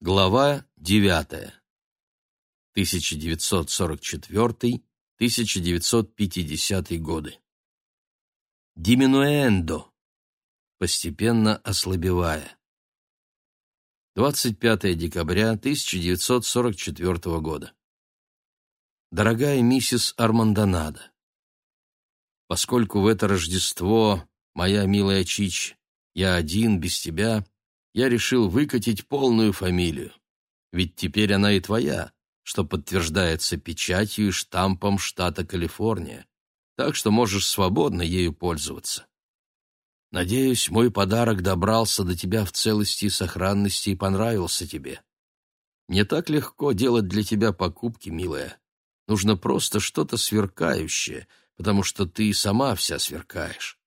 Глава 9. 1944-1950 годы. Диминуэндо, постепенно ослабевая. 25 декабря 1944 года. Дорогая миссис Армандонада, поскольку в это Рождество, моя милая Чич, я один, без тебя, я решил выкатить полную фамилию. Ведь теперь она и твоя, что подтверждается печатью и штампом штата Калифорния. Так что можешь свободно ею пользоваться. Надеюсь, мой подарок добрался до тебя в целости и сохранности и понравился тебе. Не так легко делать для тебя покупки, милая. Нужно просто что-то сверкающее, потому что ты сама вся сверкаешь.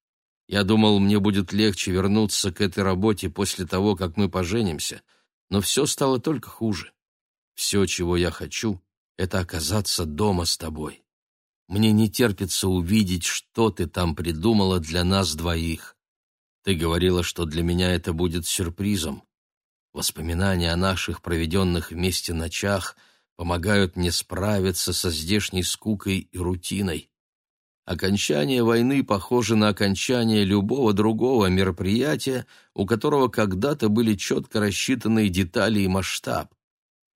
Я думал, мне будет легче вернуться к этой работе после того, как мы поженимся, но все стало только хуже. Все, чего я хочу, это оказаться дома с тобой. Мне не терпится увидеть, что ты там придумала для нас двоих. Ты говорила, что для меня это будет сюрпризом. Воспоминания о наших проведенных вместе ночах помогают мне справиться со здешней скукой и рутиной. Окончание войны похоже на окончание любого другого мероприятия, у которого когда-то были четко рассчитанные детали и масштаб.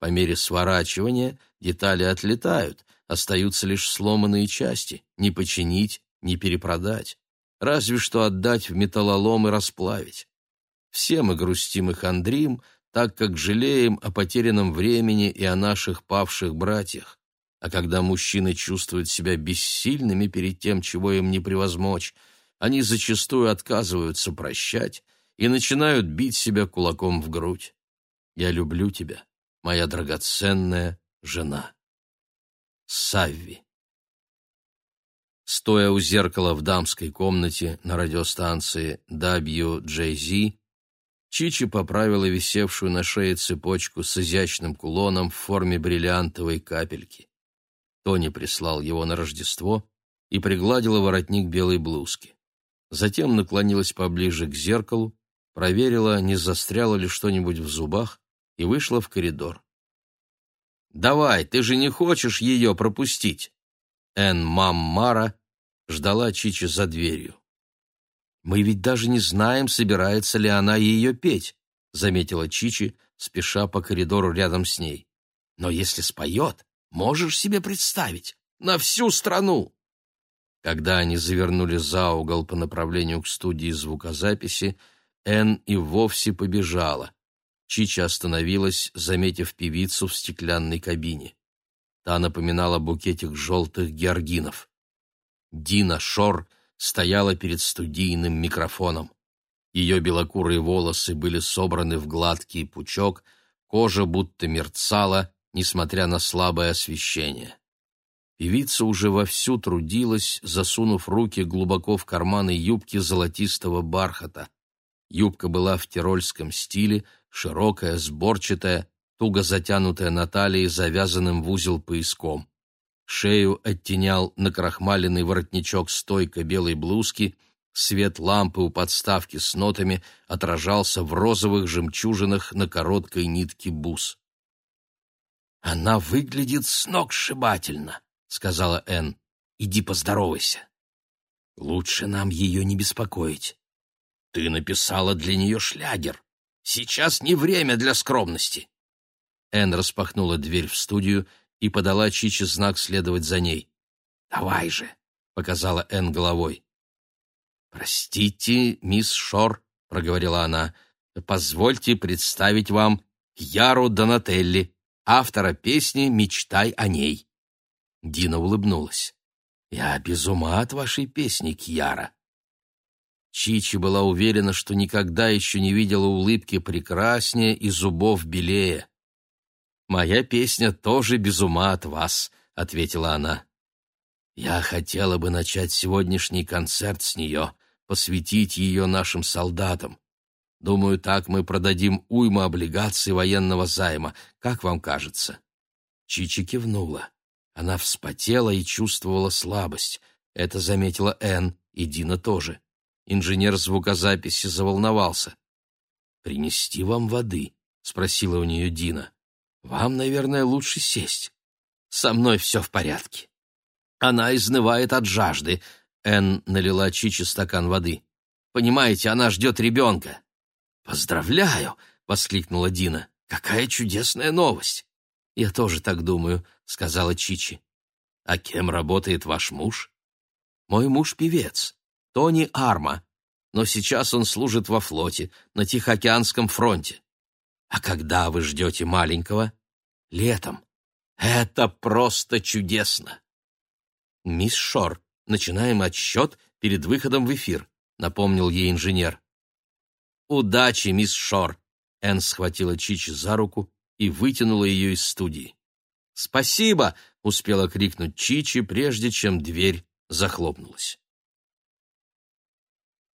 По мере сворачивания детали отлетают, остаются лишь сломанные части, не починить, не перепродать, разве что отдать в металлолом и расплавить. Все мы грустим и хандрим, так как жалеем о потерянном времени и о наших павших братьях. А когда мужчины чувствуют себя бессильными перед тем, чего им не превозмочь, они зачастую отказываются прощать и начинают бить себя кулаком в грудь. Я люблю тебя, моя драгоценная жена. Савви. Стоя у зеркала в дамской комнате на радиостанции WJZ, Чичи поправила висевшую на шее цепочку с изящным кулоном в форме бриллиантовой капельки. Тони прислал его на Рождество и пригладила воротник белой блузки. Затем наклонилась поближе к зеркалу, проверила, не застряло ли что-нибудь в зубах, и вышла в коридор. «Давай, ты же не хочешь ее пропустить!» Эн Маммара ждала Чичи за дверью. «Мы ведь даже не знаем, собирается ли она ее петь», — заметила Чичи, спеша по коридору рядом с ней. «Но если споет, Можешь себе представить? На всю страну!» Когда они завернули за угол по направлению к студии звукозаписи, Энн и вовсе побежала. Чича остановилась, заметив певицу в стеклянной кабине. Та напоминала букетик желтых георгинов. Дина Шор стояла перед студийным микрофоном. Ее белокурые волосы были собраны в гладкий пучок, кожа будто мерцала, несмотря на слабое освещение. Певица уже вовсю трудилась, засунув руки глубоко в карманы юбки золотистого бархата. Юбка была в тирольском стиле, широкая, сборчатая, туго затянутая на талии завязанным в узел пояском. Шею оттенял накрахмаленный воротничок стойка белой блузки, свет лампы у подставки с нотами отражался в розовых жемчужинах на короткой нитке бус. «Она выглядит сногсшибательно», — сказала Энн. «Иди поздоровайся». «Лучше нам ее не беспокоить. Ты написала для нее шлягер. Сейчас не время для скромности». Энн распахнула дверь в студию и подала Чичи знак следовать за ней. «Давай же», — показала Энн головой. «Простите, мисс Шор», — проговорила она, — «позвольте представить вам Яру Донателли, автора песни «Мечтай о ней». Дина улыбнулась. «Я без ума от вашей песни, Кьяра». Чичи была уверена, что никогда еще не видела улыбки прекраснее и зубов белее. «Моя песня тоже без ума от вас», — ответила она. «Я хотела бы начать сегодняшний концерт с нее, посвятить ее нашим солдатам. Думаю, так мы продадим уйму облигаций военного займа. Как вам кажется?» Чичи кивнула. Она вспотела и чувствовала слабость. Это заметила Энн, и Дина тоже. Инженер звукозаписи заволновался. «Принести вам воды?» — спросила у нее Дина. «Вам, наверное, лучше сесть. Со мной все в порядке». Она изнывает от жажды. Энн налила Чичи стакан воды. «Понимаете, она ждет ребенка». «Поздравляю!» — воскликнула Дина. «Какая чудесная новость!» «Я тоже так думаю», — сказала Чичи. «А кем работает ваш муж?» «Мой муж — певец, Тони Арма, но сейчас он служит во флоте, на Тихоокеанском фронте. А когда вы ждете маленького? Летом. Это просто чудесно!» «Мисс Шор, начинаем отсчет перед выходом в эфир», — напомнил ей инженер. «Удачи, мисс Шор!» Энн схватила Чичи за руку и вытянула ее из студии. «Спасибо!» — успела крикнуть Чичи, прежде чем дверь захлопнулась.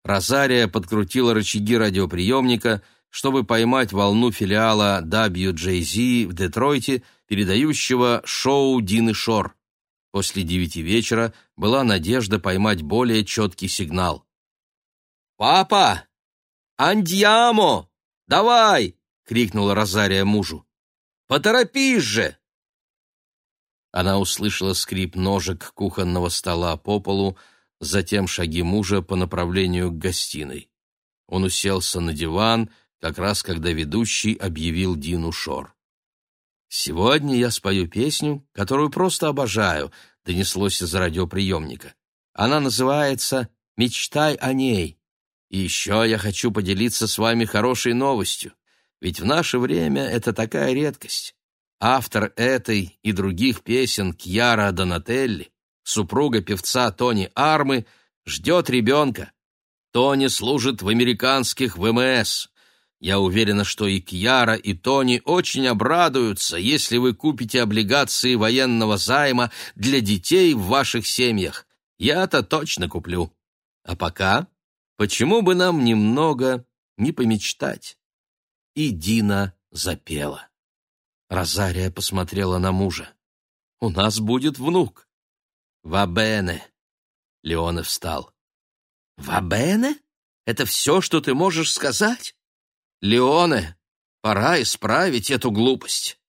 Розария подкрутила рычаги радиоприемника, чтобы поймать волну филиала WJZ в Детройте, передающего шоу Дины Шор. После девяти вечера была надежда поймать более четкий сигнал. «Папа! Андьямо! Давай!» — крикнула Розария мужу. «Поторопись же!» Она услышала скрип ножек кухонного стола по полу, затем шаги мужа по направлению к гостиной. Он уселся на диван, как раз когда ведущий объявил Дину Шор. «Сегодня я спою песню, которую просто обожаю», — донеслось из радиоприемника. «Она называется «Мечтай о ней». И еще я хочу поделиться с вами хорошей новостью, ведь в наше время это такая редкость. Автор этой и других песен Кьяра Донателли, супруга певца Тони Армы, ждет ребенка. Тони служит в американских ВМС. Я уверена, что и Кьяра, и Тони очень обрадуются, если вы купите облигации военного займа для детей в ваших семьях. Я-то точно куплю. А пока, почему бы нам немного не помечтать? И Дина запела. Розария посмотрела на мужа. «У нас будет внук». «Вабене!» Леоне встал. «Вабене? Это все, что ты можешь сказать?» «Леоне, пора исправить эту глупость!»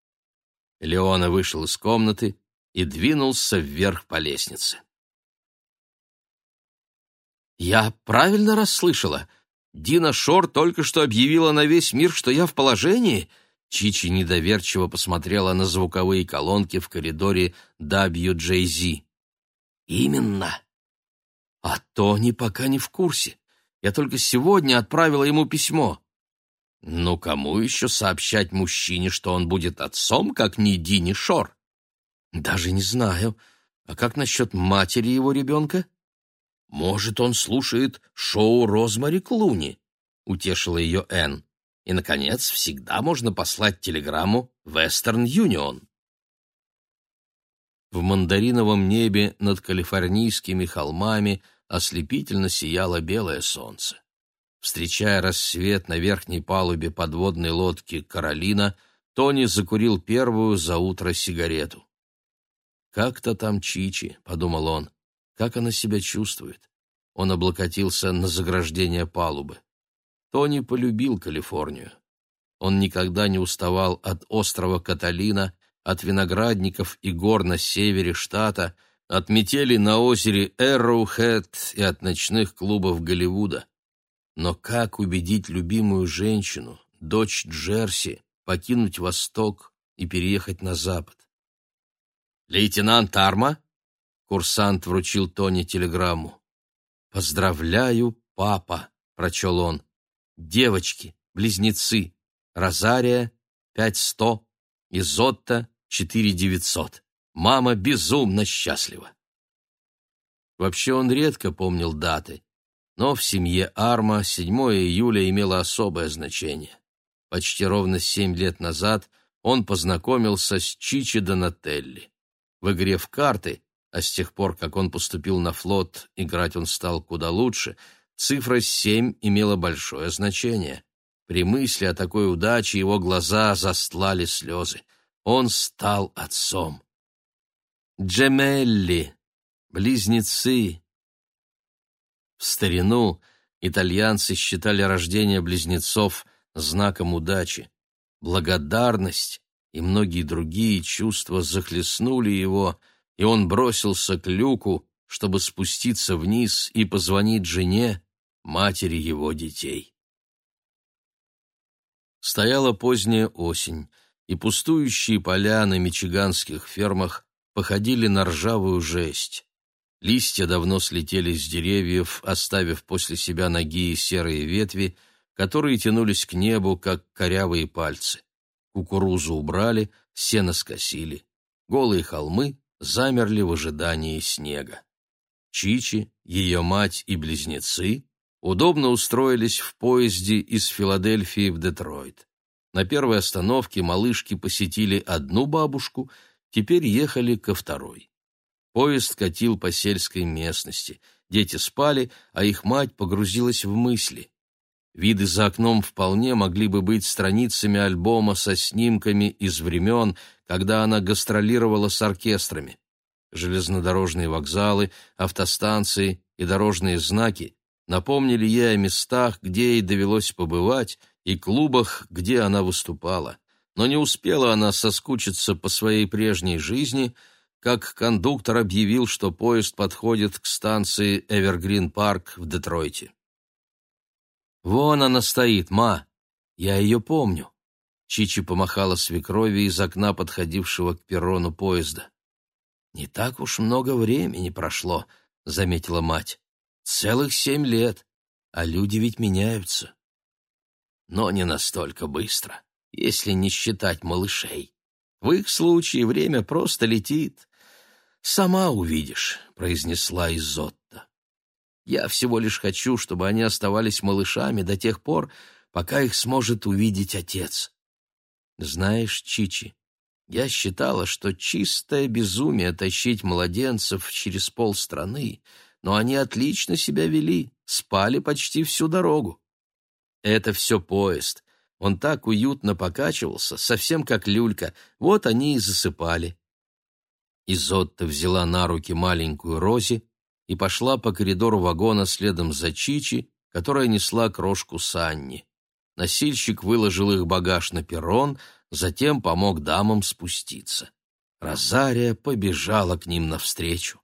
Леоне вышел из комнаты и двинулся вверх по лестнице. «Я правильно расслышала? Дина Шор только что объявила на весь мир, что я в положении?» Чичи недоверчиво посмотрела на звуковые колонки в коридоре WJZ. «Именно!» «А Тони пока не в курсе. Я только сегодня отправила ему письмо. Ну, кому еще сообщать мужчине, что он будет отцом, как не Дини Шор? Даже не знаю. А как насчет матери его ребенка? Может, он слушает шоу Розмари Клуни? Утешила ее Энн. И, наконец, всегда можно послать телеграмму Western Union. В мандариновом небе над калифорнийскими холмами ослепительно сияло белое солнце. Встречая рассвет на верхней палубе подводной лодки «Каролина», Тони закурил первую за утро сигарету. «Как-то там Чичи», — подумал он, — «как она себя чувствует?» Он облокотился на заграждение палубы. Тони полюбил Калифорнию. Он никогда не уставал от острова Каталина, от виноградников и гор на севере штата, от метели на озере Эрроухэт и от ночных клубов Голливуда. Но как убедить любимую женщину, дочь Джерси, покинуть Восток и переехать на Запад? «Лейтенант Арма?» — курсант вручил Тони телеграмму. «Поздравляю, папа!» — прочел он. «Девочки, близнецы, Розария, пять сто, Изотта, четыре девятьсот. Мама безумно счастлива!» Вообще он редко помнил даты, но в семье Арма 7 июля имело особое значение. Почти ровно семь лет назад он познакомился с Чичи Донателли. В игре в карты, а с тех пор, как он поступил на флот, играть он стал куда лучше, цифра семь имела большое значение. При мысли о такой удаче его глаза застлали слезы. Он стал отцом. Джемелли, близнецы, в старину итальянцы считали рождение близнецов знаком удачи. благодарность и многие другие чувства захлестнули его, и он бросился к люку, чтобы спуститься вниз и позвонить жене, матери его детей. Стояла поздняя осень, и пустующие поля на мичиганских фермах походили на ржавую жесть. Листья давно слетели с деревьев, оставив после себя ноги и серые ветви, которые тянулись к небу, как корявые пальцы. Кукурузу убрали, сено скосили. Голые холмы замерли в ожидании снега. Чичи, ее мать и близнецы удобно устроились в поезде из Филадельфии в Детройт. На первой остановке малышки посетили одну бабушку, теперь ехали ко второй. Поезд катил по сельской местности. Дети спали, а их мать погрузилась в мысли. Виды за окном вполне могли бы быть страницами альбома со снимками из времен, когда она гастролировала с оркестрами. Железнодорожные вокзалы, автостанции и дорожные знаки напомнили ей о местах, где ей довелось побывать, и клубах, где она выступала. Но не успела она соскучиться по своей прежней жизни, как кондуктор объявил, что поезд подходит к станции Эвергрин-парк в Детройте. «Вон она стоит, ма! Я ее помню!» Чичи помахала свекрови из окна подходившего к перрону поезда. «Не так уж много времени прошло», — заметила мать. Целых семь лет, а люди ведь меняются. Но не настолько быстро, если не считать малышей. В их случае время просто летит. «Сама увидишь», — произнесла Изотта. «Я всего лишь хочу, чтобы они оставались малышами до тех пор, пока их сможет увидеть отец. Знаешь, Чичи, я считала, что чистое безумие тащить младенцев через полстраны — но они отлично себя вели, спали почти всю дорогу. Это все поезд. Он так уютно покачивался, совсем как люлька. Вот они и засыпали. Изотта взяла на руки маленькую Рози и пошла по коридору вагона следом за Чичи, которая несла крошку Санни. Носильщик выложил их багаж на перрон, затем помог дамам спуститься. Розария побежала к ним навстречу.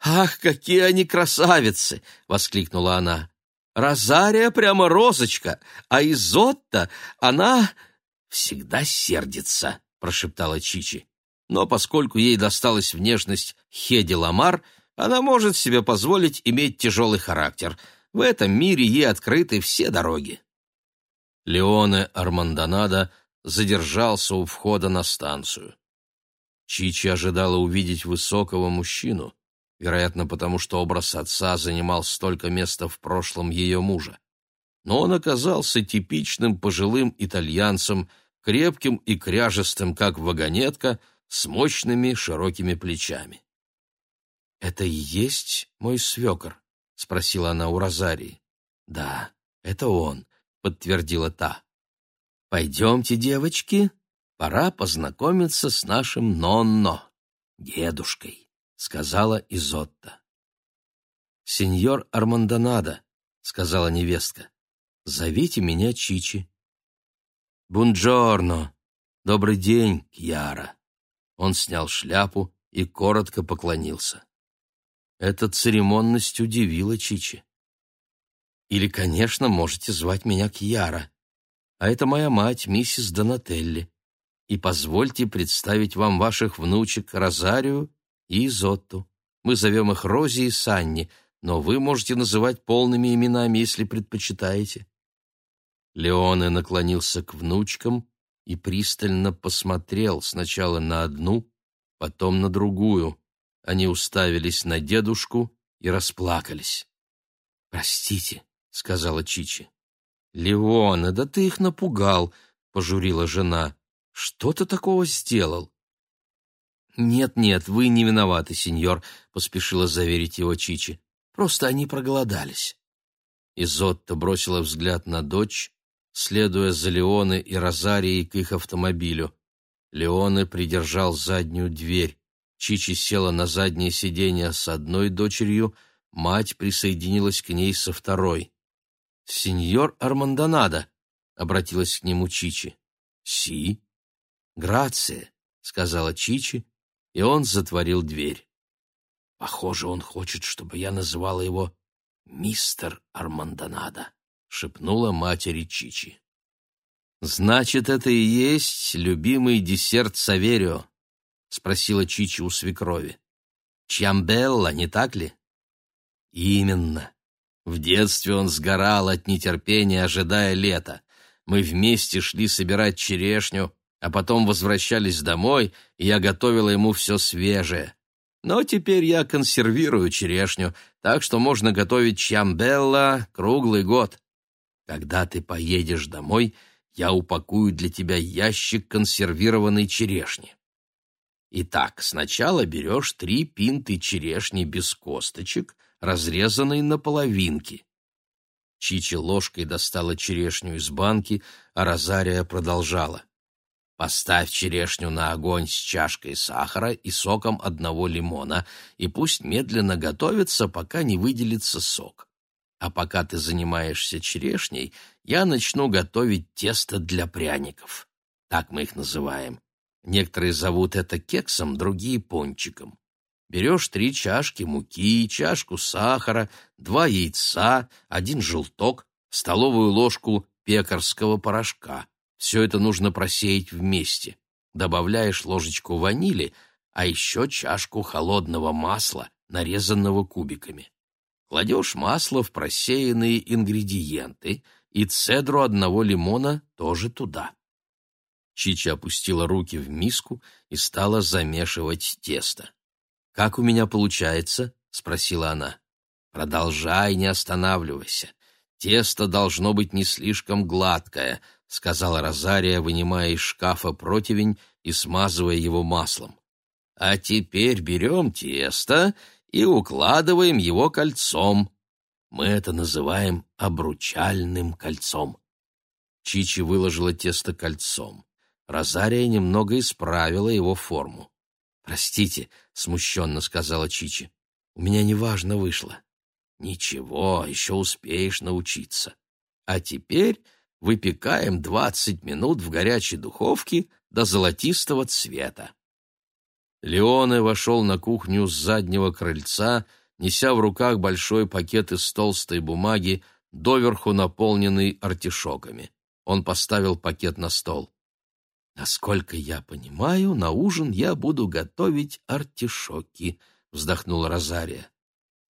«Ах, какие они красавицы!» — воскликнула она. «Розария прямо розочка, а Изотта, она всегда сердится», — прошептала Чичи. «Но поскольку ей досталась внешность Хеди Ламар, она может себе позволить иметь тяжелый характер. В этом мире ей открыты все дороги». Леоне Армандонадо задержался у входа на станцию. Чичи ожидала увидеть высокого мужчину вероятно, потому что образ отца занимал столько места в прошлом ее мужа. Но он оказался типичным пожилым итальянцем, крепким и кряжестым, как вагонетка, с мощными широкими плечами. «Это и есть мой свекор?» — спросила она у Розарии. «Да, это он», — подтвердила та. «Пойдемте, девочки, пора познакомиться с нашим Нонно, дедушкой» сказала Изотта. «Сеньор Армандонадо», — сказала невестка, — «зовите меня Чичи». «Бунджорно! Добрый день, Кьяра!» Он снял шляпу и коротко поклонился. Эта церемонность удивила Чичи. «Или, конечно, можете звать меня Кьяра, а это моя мать, миссис Донателли. И позвольте представить вам ваших внучек Розарию и Изотту. Мы зовем их Рози и Санни, но вы можете называть полными именами, если предпочитаете». Леоне наклонился к внучкам и пристально посмотрел сначала на одну, потом на другую. Они уставились на дедушку и расплакались. «Простите», — сказала Чичи. «Леоне, да ты их напугал», — пожурила жена. «Что ты такого сделал?» «Нет-нет, вы не виноваты, сеньор», — поспешила заверить его Чичи. «Просто они проголодались». Изотта бросила взгляд на дочь, следуя за Леоне и Розарией к их автомобилю. Леоне придержал заднюю дверь. Чичи села на заднее сиденье с одной дочерью, мать присоединилась к ней со второй. «Сеньор Армандонадо», — обратилась к нему Чичи, «Си?» «Грация», — сказала Чичи, и он затворил дверь. «Похоже, он хочет, чтобы я называла его мистер Армандонадо», — шепнула матери Чичи. «Значит, это и есть любимый десерт Саверио?» — спросила Чичи у свекрови. «Чамбелла, не так ли?» «Именно. В детстве он сгорал от нетерпения, ожидая лета. Мы вместе шли собирать черешню, а потом возвращались домой, и я готовила ему все свежее. Но теперь я консервирую черешню, так что можно готовить чамбелла круглый год. Когда ты поедешь домой, я упакую для тебя ящик консервированной черешни. Итак, сначала берешь три пинты черешни без косточек, разрезанной на половинки. Чичи ложкой достала черешню из банки, а Розария продолжала. Поставь черешню на огонь с чашкой сахара и соком одного лимона, и пусть медленно готовится, пока не выделится сок. А пока ты занимаешься черешней, я начну готовить тесто для пряников. Так мы их называем. Некоторые зовут это кексом, другие — пончиком. Берешь три чашки муки, чашку сахара, два яйца, один желток, столовую ложку пекарского порошка. Все это нужно просеять вместе. Добавляешь ложечку ванили, а еще чашку холодного масла, нарезанного кубиками. Кладешь масло в просеянные ингредиенты и цедру одного лимона тоже туда. Чича опустила руки в миску и стала замешивать тесто. «Как у меня получается?» — спросила она. «Продолжай, не останавливайся. Тесто должно быть не слишком гладкое», — сказала Розария, вынимая из шкафа противень и смазывая его маслом. «А теперь берем тесто и укладываем его кольцом. Мы это называем обручальным кольцом». Чичи выложила тесто кольцом. Розария немного исправила его форму. «Простите», — смущенно сказала Чичи, — «у меня неважно вышло». «Ничего, еще успеешь научиться. А теперь выпекаем двадцать минут в горячей духовке до золотистого цвета». Леоне вошел на кухню с заднего крыльца, неся в руках большой пакет из толстой бумаги, доверху наполненный артишоками. Он поставил пакет на стол. Насколько я понимаю, на ужин я буду готовить артишоки, вздохнула Розария.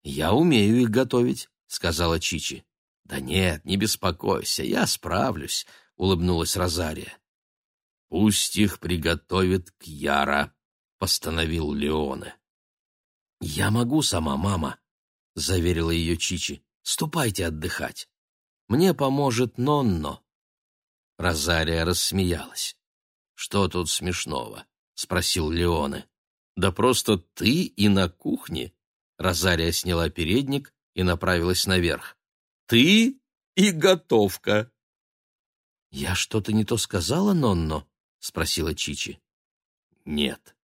Я умею их готовить, сказала Чичи. Да нет, не беспокойся, я справлюсь, улыбнулась Розария. Пусть их приготовит Кьяра, постановил Леоне. Я могу сама, мама, заверила ее Чичи. Ступайте отдыхать. Мне поможет Нонно. Розария рассмеялась. «Что тут смешного?» — спросил Леоне. «Да просто ты и на кухне». Розария сняла передник и направилась наверх. «Ты и готовка». «Я что-то не то сказала, Нонно?» — спросила Чичи. «Нет».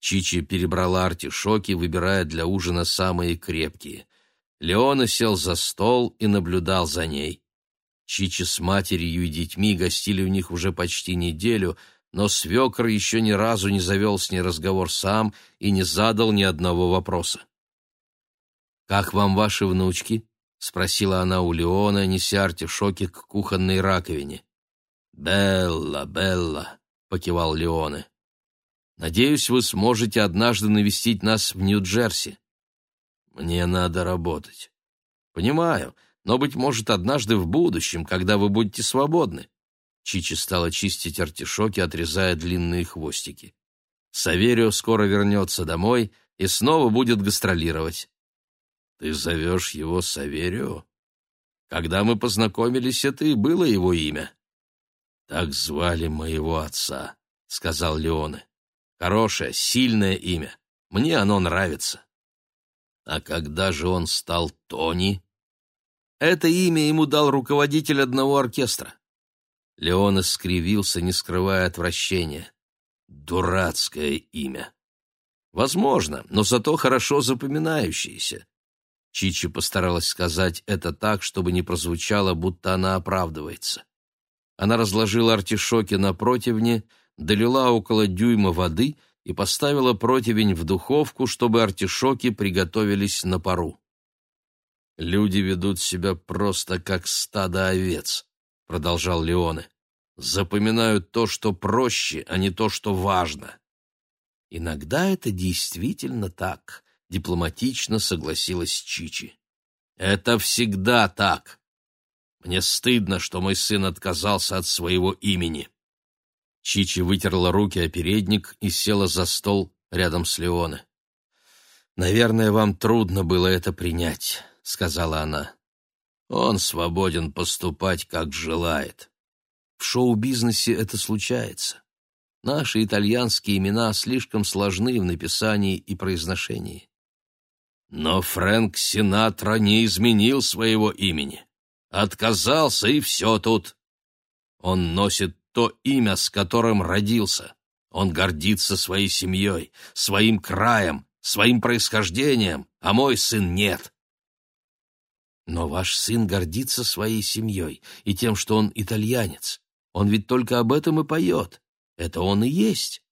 Чичи перебрала артишоки, выбирая для ужина самые крепкие. Леона сел за стол и наблюдал за ней. Чичи с матерью и детьми гостили у них уже почти неделю, но свекр еще ни разу не завел с ней разговор сам и не задал ни одного вопроса. «Как вам ваши внучки?» — спросила она у Леона, неся артишоки к кухонной раковине. «Белла, Белла», — покивал Леоне. «Надеюсь, вы сможете однажды навестить нас в Нью-Джерси». «Мне надо работать». «Понимаю, но, быть может, однажды в будущем, когда вы будете свободны. Чичи стала чистить артишоки, отрезая длинные хвостики. Саверио скоро вернется домой и снова будет гастролировать. Ты зовешь его Саверио? Когда мы познакомились, это и было его имя. Так звали моего отца, сказал Леоне. Хорошее, сильное имя. Мне оно нравится. А когда же он стал Тони? Это имя ему дал руководитель одного оркестра. Леон скривился, не скрывая отвращения. Дурацкое имя. Возможно, но зато хорошо запоминающееся. Чичи постаралась сказать это так, чтобы не прозвучало, будто она оправдывается. Она разложила артишоки на противне, долила около дюйма воды и поставила противень в духовку, чтобы артишоки приготовились на пару. «Люди ведут себя просто как стадо овец», — продолжал Леоне. «Запоминают то, что проще, а не то, что важно». «Иногда это действительно так», — дипломатично согласилась Чичи. «Это всегда так. Мне стыдно, что мой сын отказался от своего имени». Чичи вытерла руки о передник и села за стол рядом с Леоне. «Наверное, вам трудно было это принять», — сказала она. «Он свободен поступать, как желает. В шоу-бизнесе это случается. Наши итальянские имена слишком сложны в написании и произношении». Но Фрэнк Синатра не изменил своего имени. Отказался, и все тут. Он носит то имя, с которым родился. Он гордится своей семьей, своим краем, своим происхождением, а мой сын нет. Но ваш сын гордится своей семьей и тем, что он итальянец. Он ведь только об этом и поет. Это он и есть.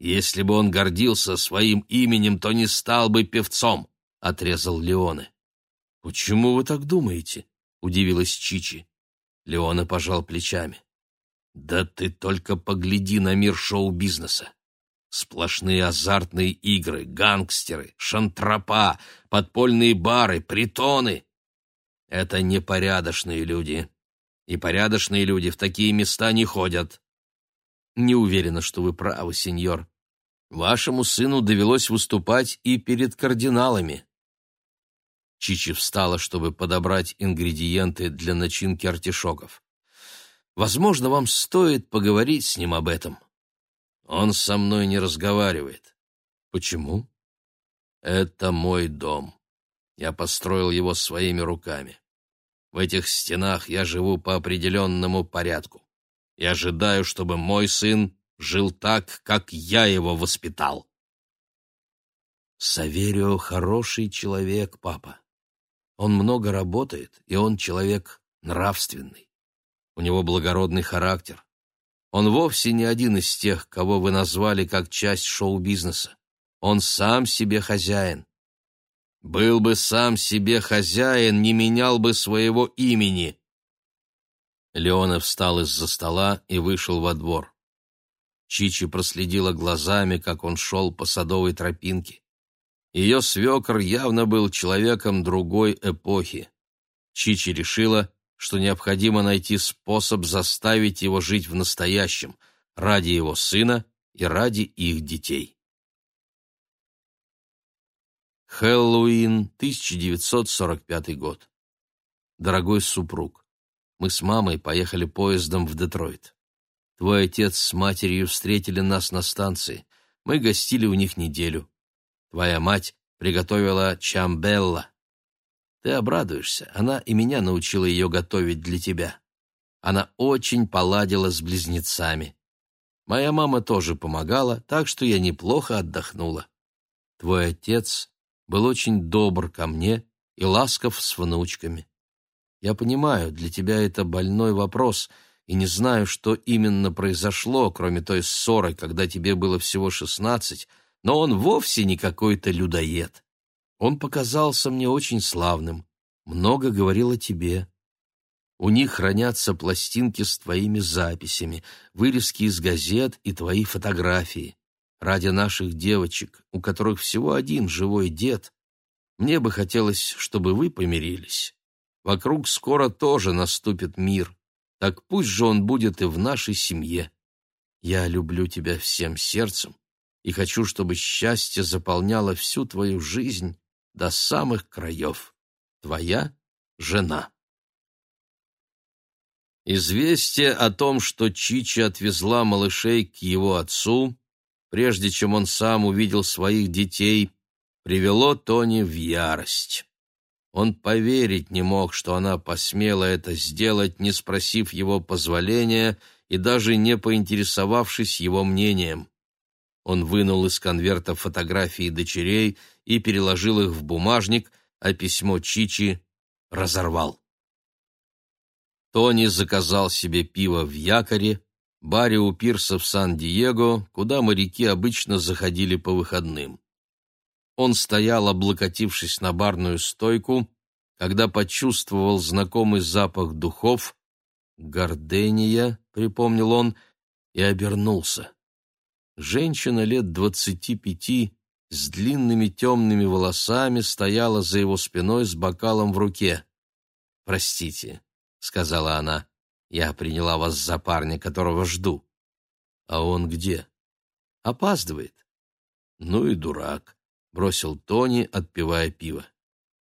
Если бы он гордился своим именем, то не стал бы певцом, — отрезал Леоне. — Почему вы так думаете? — удивилась Чичи. Леона пожал плечами. Да ты только погляди на мир шоу-бизнеса. Сплошные азартные игры, гангстеры, шантропа, подпольные бары, притоны. Это непорядочные люди. И порядочные люди в такие места не ходят. Не уверена, что вы правы, сеньор. Вашему сыну довелось выступать и перед кардиналами. Чичи встала, чтобы подобрать ингредиенты для начинки артишоков. Возможно, вам стоит поговорить с ним об этом. Он со мной не разговаривает. Почему? Это мой дом. Я построил его своими руками. В этих стенах я живу по определенному порядку. Я ожидаю, чтобы мой сын жил так, как я его воспитал. Саверио хороший человек, папа. Он много работает, и он человек нравственный. У него благородный характер. Он вовсе не один из тех, кого вы назвали как часть шоу-бизнеса. Он сам себе хозяин. Был бы сам себе хозяин, не менял бы своего имени. Леона встал из-за стола и вышел во двор. Чичи проследила глазами, как он шел по садовой тропинке. Ее свекр явно был человеком другой эпохи. Чичи решила, что необходимо найти способ заставить его жить в настоящем, ради его сына и ради их детей. Хэллоуин, 1945 год. Дорогой супруг, мы с мамой поехали поездом в Детройт. Твой отец с матерью встретили нас на станции. Мы гостили у них неделю. Твоя мать приготовила чамбелла, ты обрадуешься, она и меня научила ее готовить для тебя. Она очень поладила с близнецами. Моя мама тоже помогала, так что я неплохо отдохнула. Твой отец был очень добр ко мне и ласков с внучками. Я понимаю, для тебя это больной вопрос, и не знаю, что именно произошло, кроме той ссоры, когда тебе было всего шестнадцать, но он вовсе не какой-то людоед. Он показался мне очень славным, много говорил о тебе. У них хранятся пластинки с твоими записями, вырезки из газет и твои фотографии. Ради наших девочек, у которых всего один живой дед, мне бы хотелось, чтобы вы помирились. Вокруг скоро тоже наступит мир, так пусть же он будет и в нашей семье. Я люблю тебя всем сердцем и хочу, чтобы счастье заполняло всю твою жизнь до самых краев. Твоя жена. Известие о том, что Чичи отвезла малышей к его отцу, прежде чем он сам увидел своих детей, привело Тони в ярость. Он поверить не мог, что она посмела это сделать, не спросив его позволения и даже не поинтересовавшись его мнением. Он вынул из конверта фотографии дочерей и переложил их в бумажник, а письмо Чичи разорвал. Тони заказал себе пиво в якоре, баре у пирса в Сан-Диего, куда моряки обычно заходили по выходным. Он стоял, облокотившись на барную стойку, когда почувствовал знакомый запах духов, «Гордения», — припомнил он, и обернулся. Женщина лет двадцати пяти с длинными темными волосами стояла за его спиной с бокалом в руке. «Простите», — сказала она, — «я приняла вас за парня, которого жду». «А он где?» «Опаздывает». «Ну и дурак», — бросил Тони, отпивая пиво.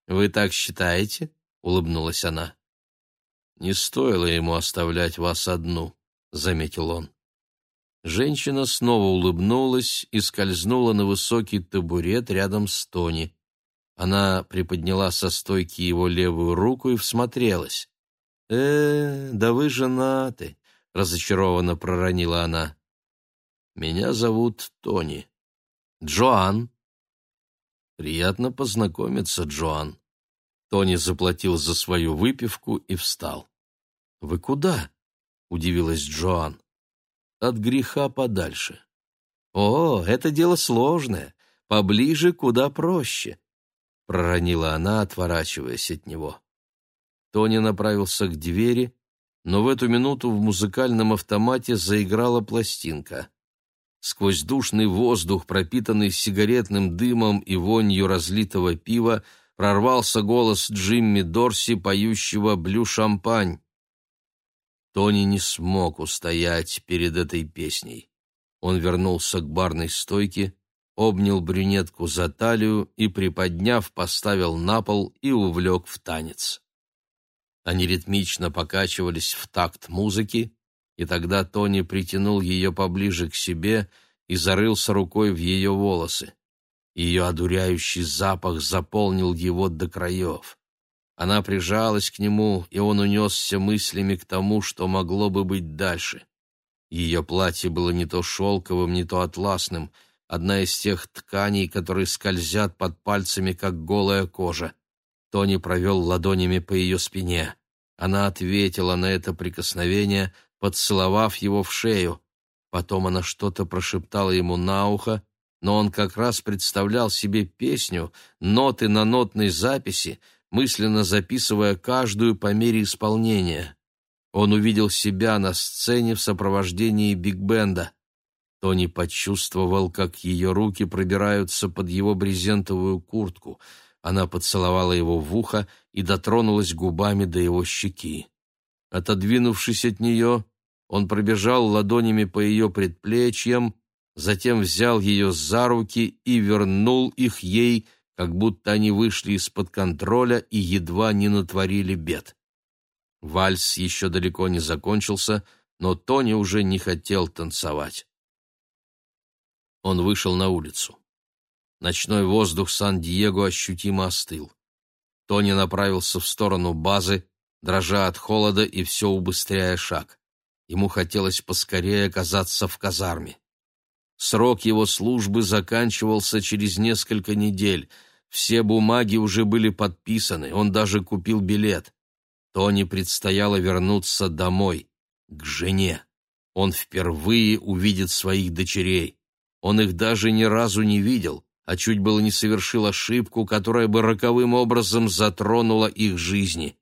«Вы так считаете?» — улыбнулась она. «Не стоило ему оставлять вас одну», — заметил он. Женщина снова улыбнулась и скользнула на высокий табурет рядом с Тони. Она приподняла со стойки его левую руку и всмотрелась. «Э, да вы женаты», — разочарованно проронила она. «Меня зовут Тони. Джоан». «Приятно познакомиться, Джоан». Тони заплатил за свою выпивку и встал. «Вы куда?» — удивилась Джоан от греха подальше. «О, это дело сложное, поближе куда проще», — проронила она, отворачиваясь от него. Тони направился к двери, но в эту минуту в музыкальном автомате заиграла пластинка. Сквозь душный воздух, пропитанный сигаретным дымом и вонью разлитого пива, прорвался голос Джимми Дорси, поющего «Блю-шампань». Тони не смог устоять перед этой песней. Он вернулся к барной стойке, обнял брюнетку за талию и, приподняв, поставил на пол и увлек в танец. Они ритмично покачивались в такт музыки, и тогда Тони притянул ее поближе к себе и зарылся рукой в ее волосы. Ее одуряющий запах заполнил его до краев. Она прижалась к нему, и он унесся мыслями к тому, что могло бы быть дальше. Ее платье было не то шелковым, не то атласным, одна из тех тканей, которые скользят под пальцами, как голая кожа. Тони провел ладонями по ее спине. Она ответила на это прикосновение, поцеловав его в шею. Потом она что-то прошептала ему на ухо, но он как раз представлял себе песню, ноты на нотной записи, мысленно записывая каждую по мере исполнения. Он увидел себя на сцене в сопровождении биг-бенда. Тони почувствовал, как ее руки пробираются под его брезентовую куртку. Она поцеловала его в ухо и дотронулась губами до его щеки. Отодвинувшись от нее, он пробежал ладонями по ее предплечьям, затем взял ее за руки и вернул их ей, как будто они вышли из-под контроля и едва не натворили бед. Вальс еще далеко не закончился, но Тони уже не хотел танцевать. Он вышел на улицу. Ночной воздух Сан-Диего ощутимо остыл. Тони направился в сторону базы, дрожа от холода и все убыстряя шаг. Ему хотелось поскорее оказаться в казарме. Срок его службы заканчивался через несколько недель — все бумаги уже были подписаны, он даже купил билет. Тони предстояло вернуться домой, к жене. Он впервые увидит своих дочерей. Он их даже ни разу не видел, а чуть было не совершил ошибку, которая бы роковым образом затронула их жизни.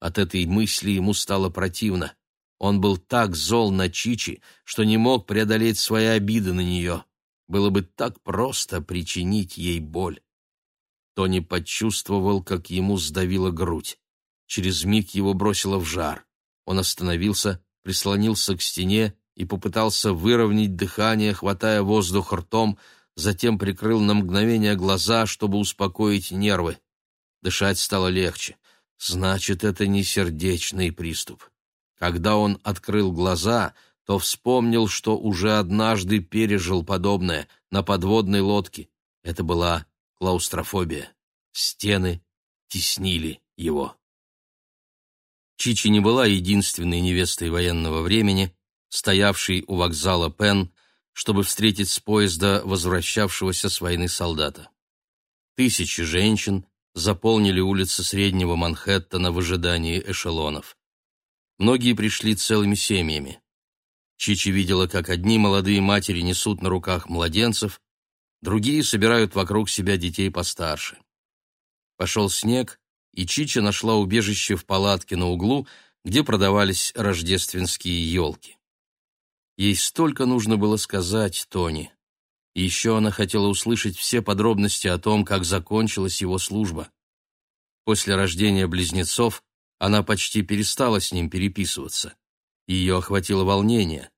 От этой мысли ему стало противно. Он был так зол на Чичи, что не мог преодолеть свои обиды на нее. Было бы так просто причинить ей боль. Тони почувствовал, как ему сдавила грудь. Через миг его бросило в жар. Он остановился, прислонился к стене и попытался выровнять дыхание, хватая воздух ртом, затем прикрыл на мгновение глаза, чтобы успокоить нервы. Дышать стало легче. Значит, это не сердечный приступ. Когда он открыл глаза, то вспомнил, что уже однажды пережил подобное на подводной лодке. Это была клаустрофобия. Стены теснили его. Чичи не была единственной невестой военного времени, стоявшей у вокзала Пен, чтобы встретить с поезда возвращавшегося с войны солдата. Тысячи женщин заполнили улицы Среднего Манхэттена в ожидании эшелонов. Многие пришли целыми семьями. Чичи видела, как одни молодые матери несут на руках младенцев, другие собирают вокруг себя детей постарше. Пошел снег, и Чича нашла убежище в палатке на углу, где продавались рождественские елки. Ей столько нужно было сказать Тони. Еще она хотела услышать все подробности о том, как закончилась его служба. После рождения близнецов она почти перестала с ним переписываться. Ее охватило волнение.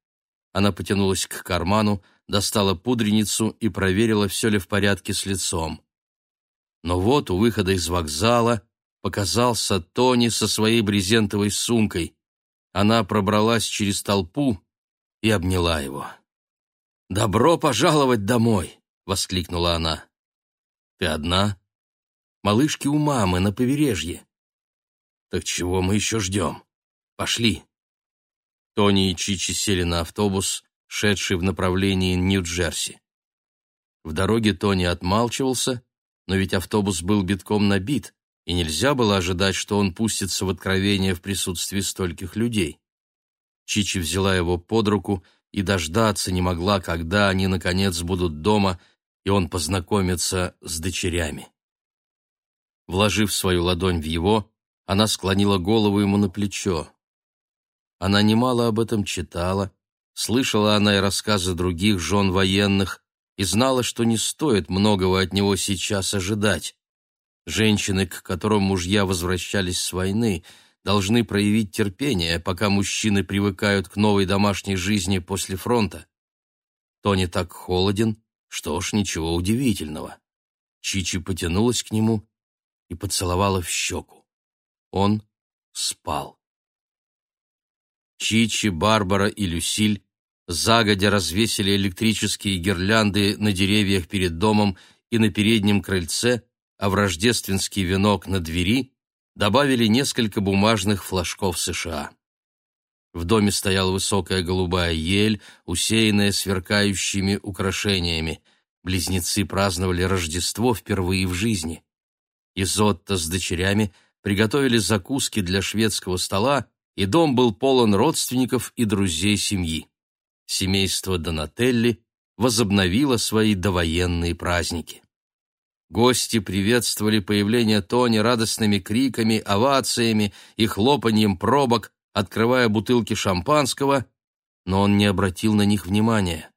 Она потянулась к карману, достала пудреницу и проверила, все ли в порядке с лицом. Но вот у выхода из вокзала показался Тони со своей брезентовой сумкой. Она пробралась через толпу и обняла его. «Добро пожаловать домой!» — воскликнула она. «Ты одна?» «Малышки у мамы на побережье». «Так чего мы еще ждем? Пошли!» Тони и Чичи сели на автобус, шедший в направлении Нью-Джерси. В дороге Тони отмалчивался, но ведь автобус был битком набит, и нельзя было ожидать, что он пустится в откровение в присутствии стольких людей. Чичи взяла его под руку и дождаться не могла, когда они, наконец, будут дома, и он познакомится с дочерями. Вложив свою ладонь в его, она склонила голову ему на плечо. Она немало об этом читала, слышала она и рассказы других жен военных, и знала, что не стоит многого от него сейчас ожидать. Женщины, к которым мужья возвращались с войны, должны проявить терпение, пока мужчины привыкают к новой домашней жизни после фронта. Тони так холоден, что ж, ничего удивительного. Чичи потянулась к нему и поцеловала в щеку. Он спал. Чичи, Барбара и Люсиль загодя развесили электрические гирлянды на деревьях перед домом и на переднем крыльце, а в рождественский венок на двери добавили несколько бумажных флажков США. В доме стояла высокая голубая ель, усеянная сверкающими украшениями. Близнецы праздновали Рождество впервые в жизни. Изотта с дочерями приготовили закуски для шведского стола, и дом был полон родственников и друзей семьи. Семейство Донателли возобновило свои довоенные праздники. Гости приветствовали появление Тони радостными криками, овациями и хлопаньем пробок, открывая бутылки шампанского, но он не обратил на них внимания.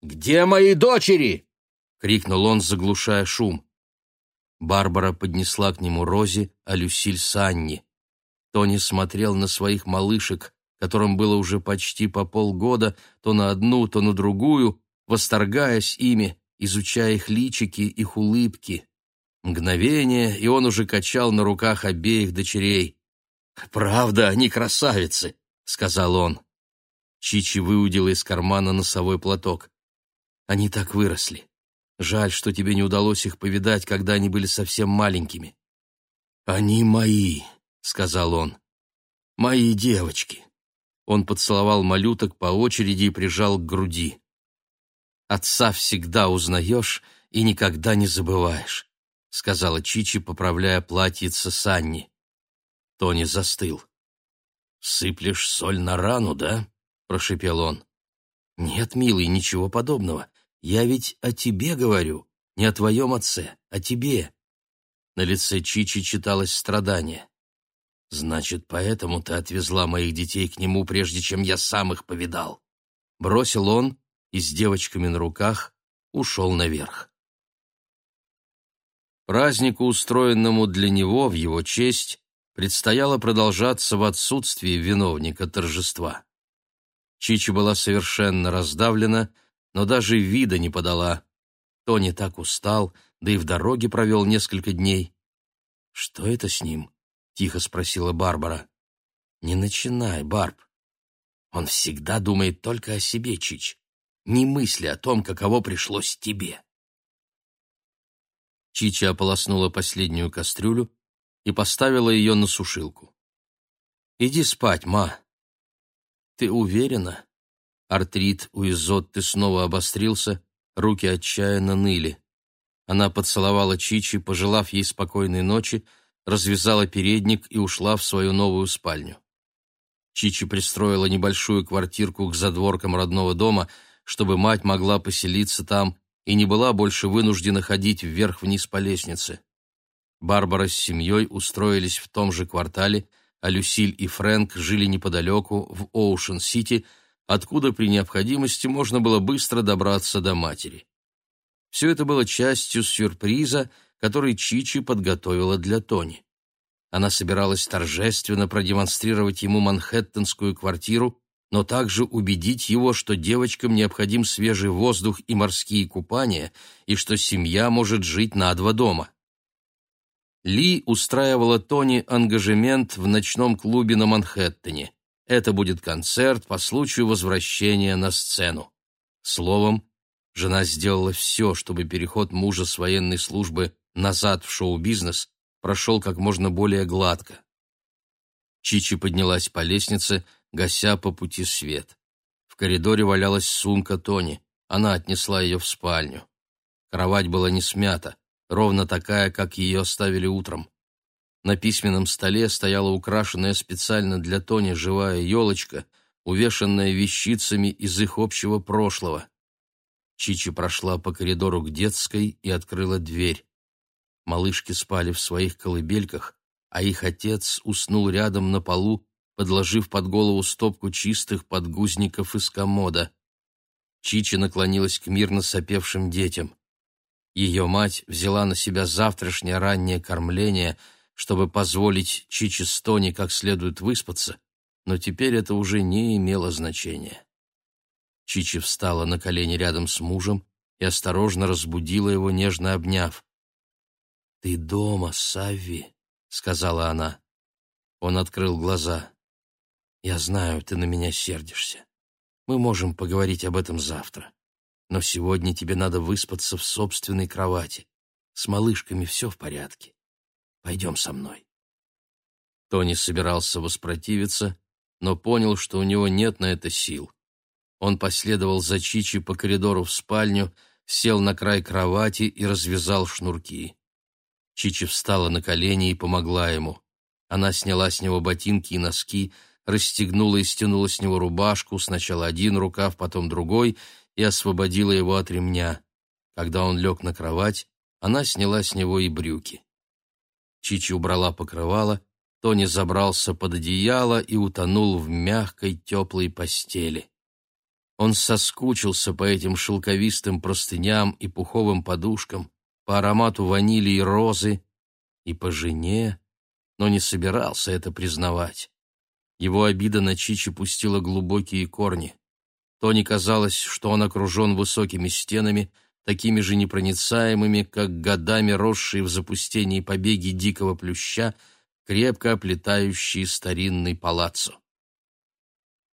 «Где мои дочери?» — крикнул он, заглушая шум. Барбара поднесла к нему Рози, а Люсиль — Санни. Тони смотрел на своих малышек, которым было уже почти по полгода, то на одну, то на другую, восторгаясь ими, изучая их личики, их улыбки. Мгновение, и он уже качал на руках обеих дочерей. «Правда, они красавицы», — сказал он. Чичи выудила из кармана носовой платок. «Они так выросли. Жаль, что тебе не удалось их повидать, когда они были совсем маленькими». «Они мои», — сказал он. «Мои девочки». Он поцеловал малюток по очереди и прижал к груди. Отца всегда узнаешь и никогда не забываешь», — сказала Чичи, поправляя платьице Санни. Тони застыл. «Сыплешь соль на рану, да?» — прошепел он. «Нет, милый, ничего подобного. Я ведь о тебе говорю, не о твоем отце, о тебе». На лице Чичи читалось страдание. «Значит, поэтому ты отвезла моих детей к нему, прежде чем я сам их повидал?» Бросил он и с девочками на руках ушел наверх. Празднику, устроенному для него в его честь, предстояло продолжаться в отсутствии виновника торжества. Чичи была совершенно раздавлена, но даже вида не подала. Тони так устал, да и в дороге провел несколько дней. «Что это с ним?» — тихо спросила Барбара. «Не начинай, Барб. Он всегда думает только о себе, Чич ни мысли о том, каково пришлось тебе. Чича ополоснула последнюю кастрюлю и поставила ее на сушилку. «Иди спать, ма». «Ты уверена?» Артрит у Изотты снова обострился, руки отчаянно ныли. Она поцеловала Чичи, пожелав ей спокойной ночи, развязала передник и ушла в свою новую спальню. Чичи пристроила небольшую квартирку к задворкам родного дома, чтобы мать могла поселиться там и не была больше вынуждена ходить вверх-вниз по лестнице. Барбара с семьей устроились в том же квартале, а Люсиль и Фрэнк жили неподалеку, в Оушен-Сити, откуда при необходимости можно было быстро добраться до матери. Все это было частью сюрприза, который Чичи подготовила для Тони. Она собиралась торжественно продемонстрировать ему манхэттенскую квартиру, но также убедить его, что девочкам необходим свежий воздух и морские купания, и что семья может жить на два дома. Ли устраивала Тони ангажемент в ночном клубе на Манхэттене. Это будет концерт по случаю возвращения на сцену. Словом, жена сделала все, чтобы переход мужа с военной службы назад в шоу-бизнес прошел как можно более гладко. Чичи поднялась по лестнице, гася по пути свет. В коридоре валялась сумка Тони. Она отнесла ее в спальню. Кровать была не смята ровно такая, как ее оставили утром. На письменном столе стояла украшенная специально для Тони живая елочка, увешанная вещицами из их общего прошлого. Чичи прошла по коридору к детской и открыла дверь. Малышки спали в своих колыбельках, а их отец уснул рядом на полу, подложив под голову стопку чистых подгузников из комода. Чичи наклонилась к мирно сопевшим детям. Ее мать взяла на себя завтрашнее раннее кормление, чтобы позволить Чичи Стони как следует выспаться, но теперь это уже не имело значения. Чичи встала на колени рядом с мужем и осторожно разбудила его, нежно обняв. «Ты дома, Савви», — сказала она. Он открыл глаза. «Я знаю, ты на меня сердишься. Мы можем поговорить об этом завтра. Но сегодня тебе надо выспаться в собственной кровати. С малышками все в порядке. Пойдем со мной. Тони собирался воспротивиться, но понял, что у него нет на это сил. Он последовал за Чичи по коридору в спальню, сел на край кровати и развязал шнурки. Чичи встала на колени и помогла ему. Она сняла с него ботинки и носки, расстегнула и стянула с него рубашку, сначала один рукав, потом другой, и освободила его от ремня. Когда он лег на кровать, она сняла с него и брюки. Чичи убрала покрывало, Тони забрался под одеяло и утонул в мягкой теплой постели. Он соскучился по этим шелковистым простыням и пуховым подушкам, по аромату ванили и розы, и по жене, но не собирался это признавать. Его обида на Чичи пустила глубокие корни. Тони казалось, что он окружен высокими стенами, такими же непроницаемыми, как годами росшие в запустении побеги дикого плюща, крепко оплетающие старинный палаццо.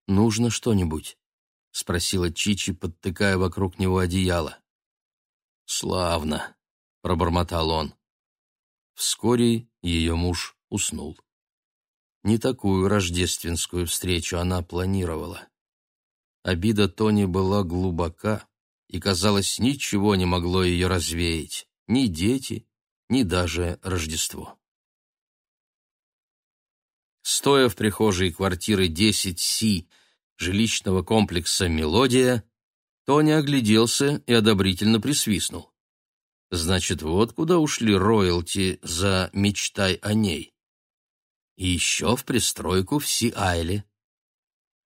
«Нужно что-нибудь?» — спросила Чичи, подтыкая вокруг него одеяло. «Славно», — пробормотал он. Вскоре ее муж уснул. Не такую рождественскую встречу она планировала. Обида Тони была глубока, и, казалось, ничего не могло ее развеять, ни дети, ни даже Рождество. Стоя в прихожей квартиры 10С жилищного комплекса «Мелодия», Тони огляделся и одобрительно присвистнул. Значит, вот куда ушли роялти за «Мечтай о ней». И еще в пристройку в Си-Айле.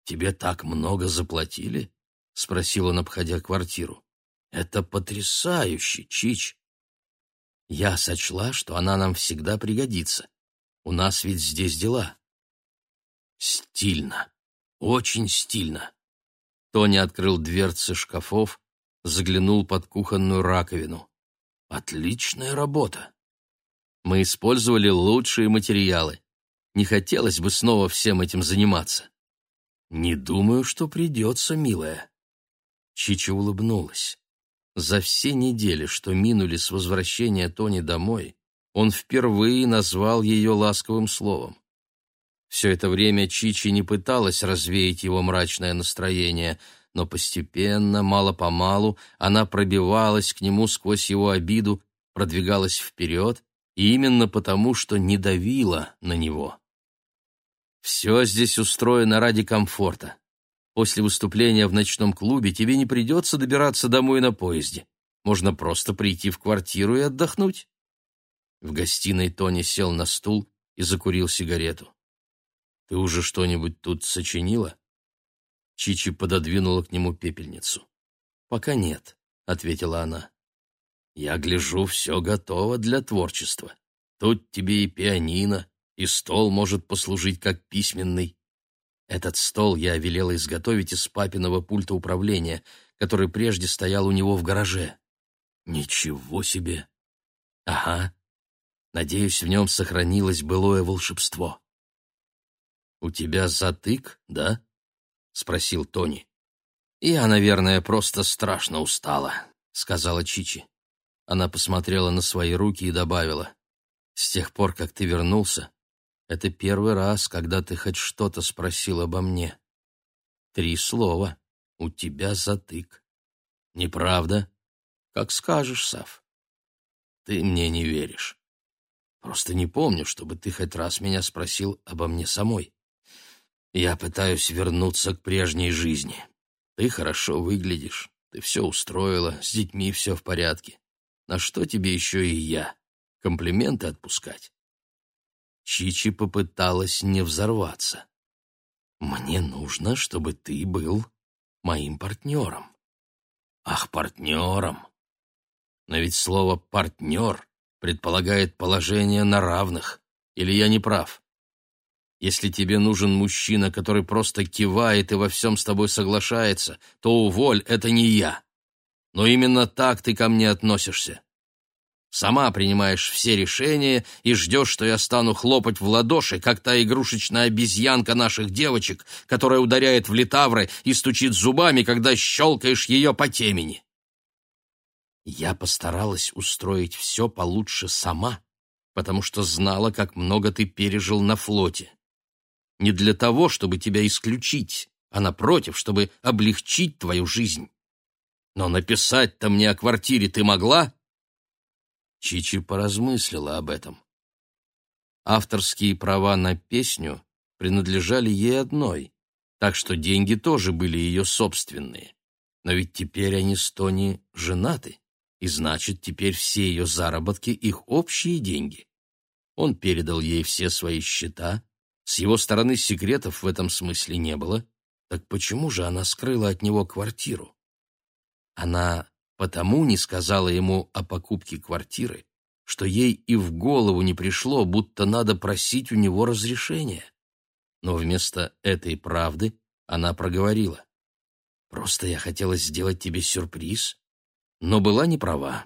«Тебе так много заплатили?» — спросил он, обходя квартиру. «Это потрясающе, Чич!» Я сочла, что она нам всегда пригодится. У нас ведь здесь дела. Стильно. Очень стильно. Тони открыл дверцы шкафов, заглянул под кухонную раковину. Отличная работа. Мы использовали лучшие материалы. Не хотелось бы снова всем этим заниматься. «Не думаю, что придется, милая». Чичи улыбнулась. За все недели, что минули с возвращения Тони домой, он впервые назвал ее ласковым словом. Все это время Чичи не пыталась развеять его мрачное настроение, но постепенно, мало-помалу, она пробивалась к нему сквозь его обиду, продвигалась вперед, и именно потому, что не давила на него. Все здесь устроено ради комфорта. После выступления в ночном клубе тебе не придется добираться домой на поезде. Можно просто прийти в квартиру и отдохнуть. В гостиной Тони сел на стул и закурил сигарету. «Ты уже что-нибудь тут сочинила?» Чичи пододвинула к нему пепельницу. «Пока нет», — ответила она. «Я гляжу, все готово для творчества. Тут тебе и пианино, и стол может послужить как письменный. Этот стол я велела изготовить из папиного пульта управления, который прежде стоял у него в гараже. Ничего себе! Ага. Надеюсь, в нем сохранилось былое волшебство. «У тебя затык, да?» — спросил Тони. «Я, наверное, просто страшно устала», — сказала Чичи. Она посмотрела на свои руки и добавила. «С тех пор, как ты вернулся, это первый раз, когда ты хоть что-то спросил обо мне. Три слова. У тебя затык. Неправда? Как скажешь, Сав. Ты мне не веришь. Просто не помню, чтобы ты хоть раз меня спросил обо мне самой. Я пытаюсь вернуться к прежней жизни. Ты хорошо выглядишь, ты все устроила, с детьми все в порядке. На что тебе еще и я? Комплименты отпускать? Чичи попыталась не взорваться. «Мне нужно, чтобы ты был моим партнером». «Ах, партнером!» Но ведь слово «партнер» предполагает положение на равных. Или я не прав? Если тебе нужен мужчина, который просто кивает и во всем с тобой соглашается, то уволь, это не я. Но именно так ты ко мне относишься. Сама принимаешь все решения и ждешь, что я стану хлопать в ладоши, как та игрушечная обезьянка наших девочек, которая ударяет в литавры и стучит зубами, когда щелкаешь ее по темени. Я постаралась устроить все получше сама, потому что знала, как много ты пережил на флоте. Не для того, чтобы тебя исключить, а напротив, чтобы облегчить твою жизнь. Но написать-то мне о квартире ты могла? Чичи поразмыслила об этом. Авторские права на песню принадлежали ей одной, так что деньги тоже были ее собственные. Но ведь теперь они с Тони женаты, и значит, теперь все ее заработки — их общие деньги. Он передал ей все свои счета, с его стороны секретов в этом смысле не было, так почему же она скрыла от него квартиру? Она потому не сказала ему о покупке квартиры, что ей и в голову не пришло, будто надо просить у него разрешения. Но вместо этой правды она проговорила. «Просто я хотела сделать тебе сюрприз, но была не права.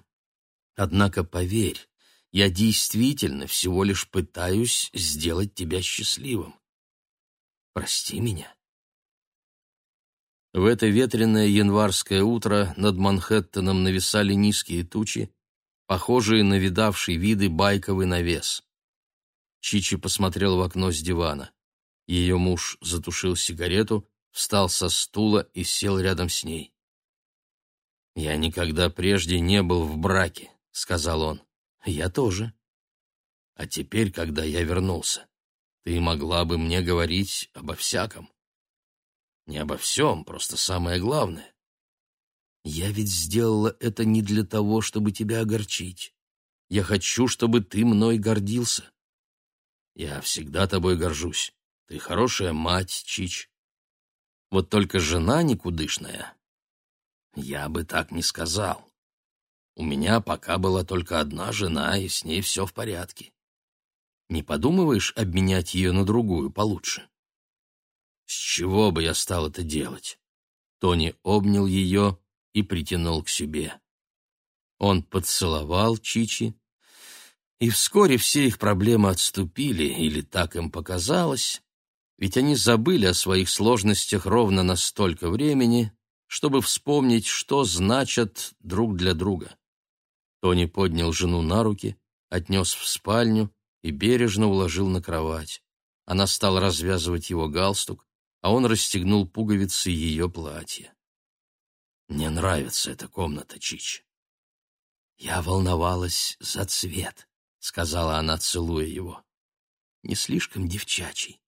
Однако, поверь, я действительно всего лишь пытаюсь сделать тебя счастливым. Прости меня». В это ветреное январское утро над Манхэттеном нависали низкие тучи, похожие на видавший виды байковый навес. Чичи посмотрел в окно с дивана. Ее муж затушил сигарету, встал со стула и сел рядом с ней. «Я никогда прежде не был в браке», — сказал он. «Я тоже. А теперь, когда я вернулся, ты могла бы мне говорить обо всяком. Не обо всем, просто самое главное. Я ведь сделала это не для того, чтобы тебя огорчить. Я хочу, чтобы ты мной гордился. Я всегда тобой горжусь. Ты хорошая мать, Чич. Вот только жена никудышная. Я бы так не сказал. У меня пока была только одна жена, и с ней все в порядке. Не подумываешь обменять ее на другую получше? С чего бы я стал это делать? Тони обнял ее и притянул к себе. Он поцеловал Чичи, и вскоре все их проблемы отступили, или так им показалось, ведь они забыли о своих сложностях ровно на столько времени, чтобы вспомнить, что значат друг для друга. Тони поднял жену на руки, отнес в спальню и бережно уложил на кровать. Она стала развязывать его галстук, а он расстегнул пуговицы ее платья. «Мне нравится эта комната, Чич». «Я волновалась за цвет», — сказала она, целуя его. «Не слишком девчачий».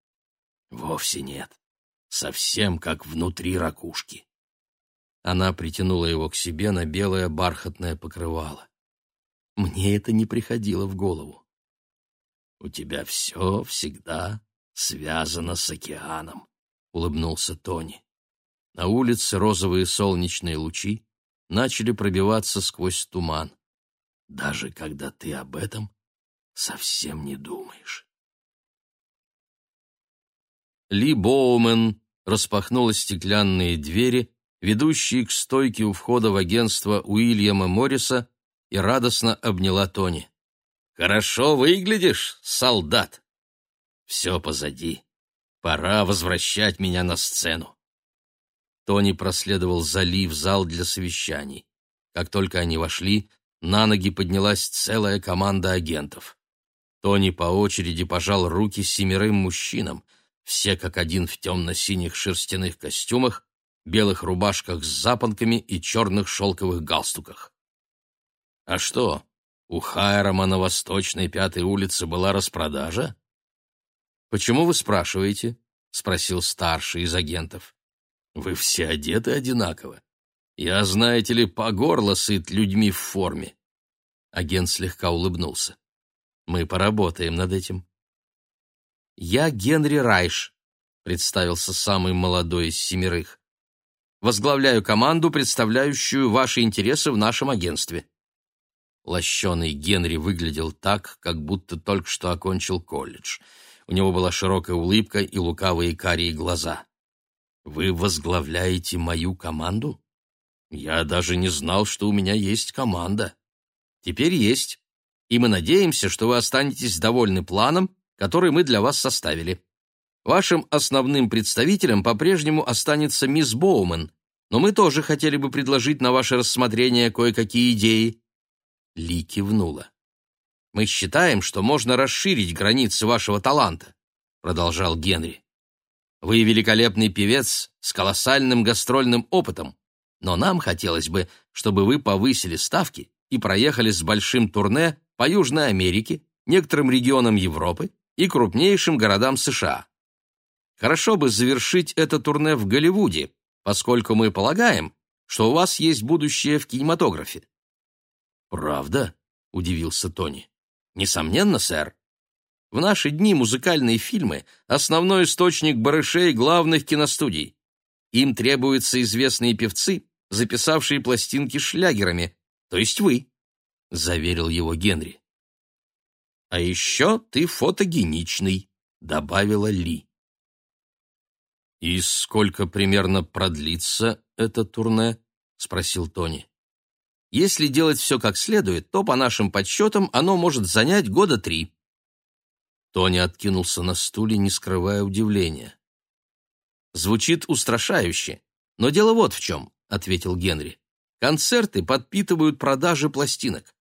Вовсе нет. Совсем как внутри ракушки. Она притянула его к себе на белое бархатное покрывало. Мне это не приходило в голову. У тебя все всегда связано с океаном, улыбнулся Тони. На улице розовые солнечные лучи начали пробиваться сквозь туман. Даже когда ты об этом совсем не думаешь. Ли Боумен распахнула стеклянные двери, ведущие к стойке у входа в агентство Уильяма Морриса, и радостно обняла Тони. «Хорошо выглядишь, солдат!» «Все позади. Пора возвращать меня на сцену». Тони проследовал за Ли в зал для совещаний. Как только они вошли, на ноги поднялась целая команда агентов. Тони по очереди пожал руки семерым мужчинам, все как один в темно-синих шерстяных костюмах, белых рубашках с запонками и черных шелковых галстуках. «А что, у Хайрама на Восточной Пятой улице была распродажа?» «Почему вы спрашиваете?» — спросил старший из агентов. «Вы все одеты одинаково. Я, знаете ли, по горло сыт людьми в форме. Агент слегка улыбнулся. Мы поработаем над этим. Я Генри Райш, представился самый молодой из семерых. Возглавляю команду, представляющую ваши интересы в нашем агентстве. Лощеный Генри выглядел так, как будто только что окончил колледж. У него была широкая улыбка и лукавые карие глаза. «Вы возглавляете мою команду?» Я даже не знал, что у меня есть команда. Теперь есть. И мы надеемся, что вы останетесь довольны планом, который мы для вас составили. Вашим основным представителем по-прежнему останется мисс Боумен, но мы тоже хотели бы предложить на ваше рассмотрение кое-какие идеи. Ли кивнула. Мы считаем, что можно расширить границы вашего таланта, продолжал Генри. Вы великолепный певец с колоссальным гастрольным опытом но нам хотелось бы, чтобы вы повысили ставки и проехали с большим турне по Южной Америке, некоторым регионам Европы и крупнейшим городам США. Хорошо бы завершить это турне в Голливуде, поскольку мы полагаем, что у вас есть будущее в кинематографе. Правда? удивился Тони. Несомненно, сэр. В наши дни музыкальные фильмы основной источник барышей главных киностудий. Им требуются известные певцы, записавшие пластинки шлягерами, то есть вы», — заверил его Генри. «А еще ты фотогеничный», — добавила Ли. «И сколько примерно продлится это турне?» — спросил Тони. «Если делать все как следует, то, по нашим подсчетам, оно может занять года три». Тони откинулся на стуле, не скрывая удивления. «Звучит устрашающе, но дело вот в чем ответил Генри. Концерты подпитывают продажи пластинок.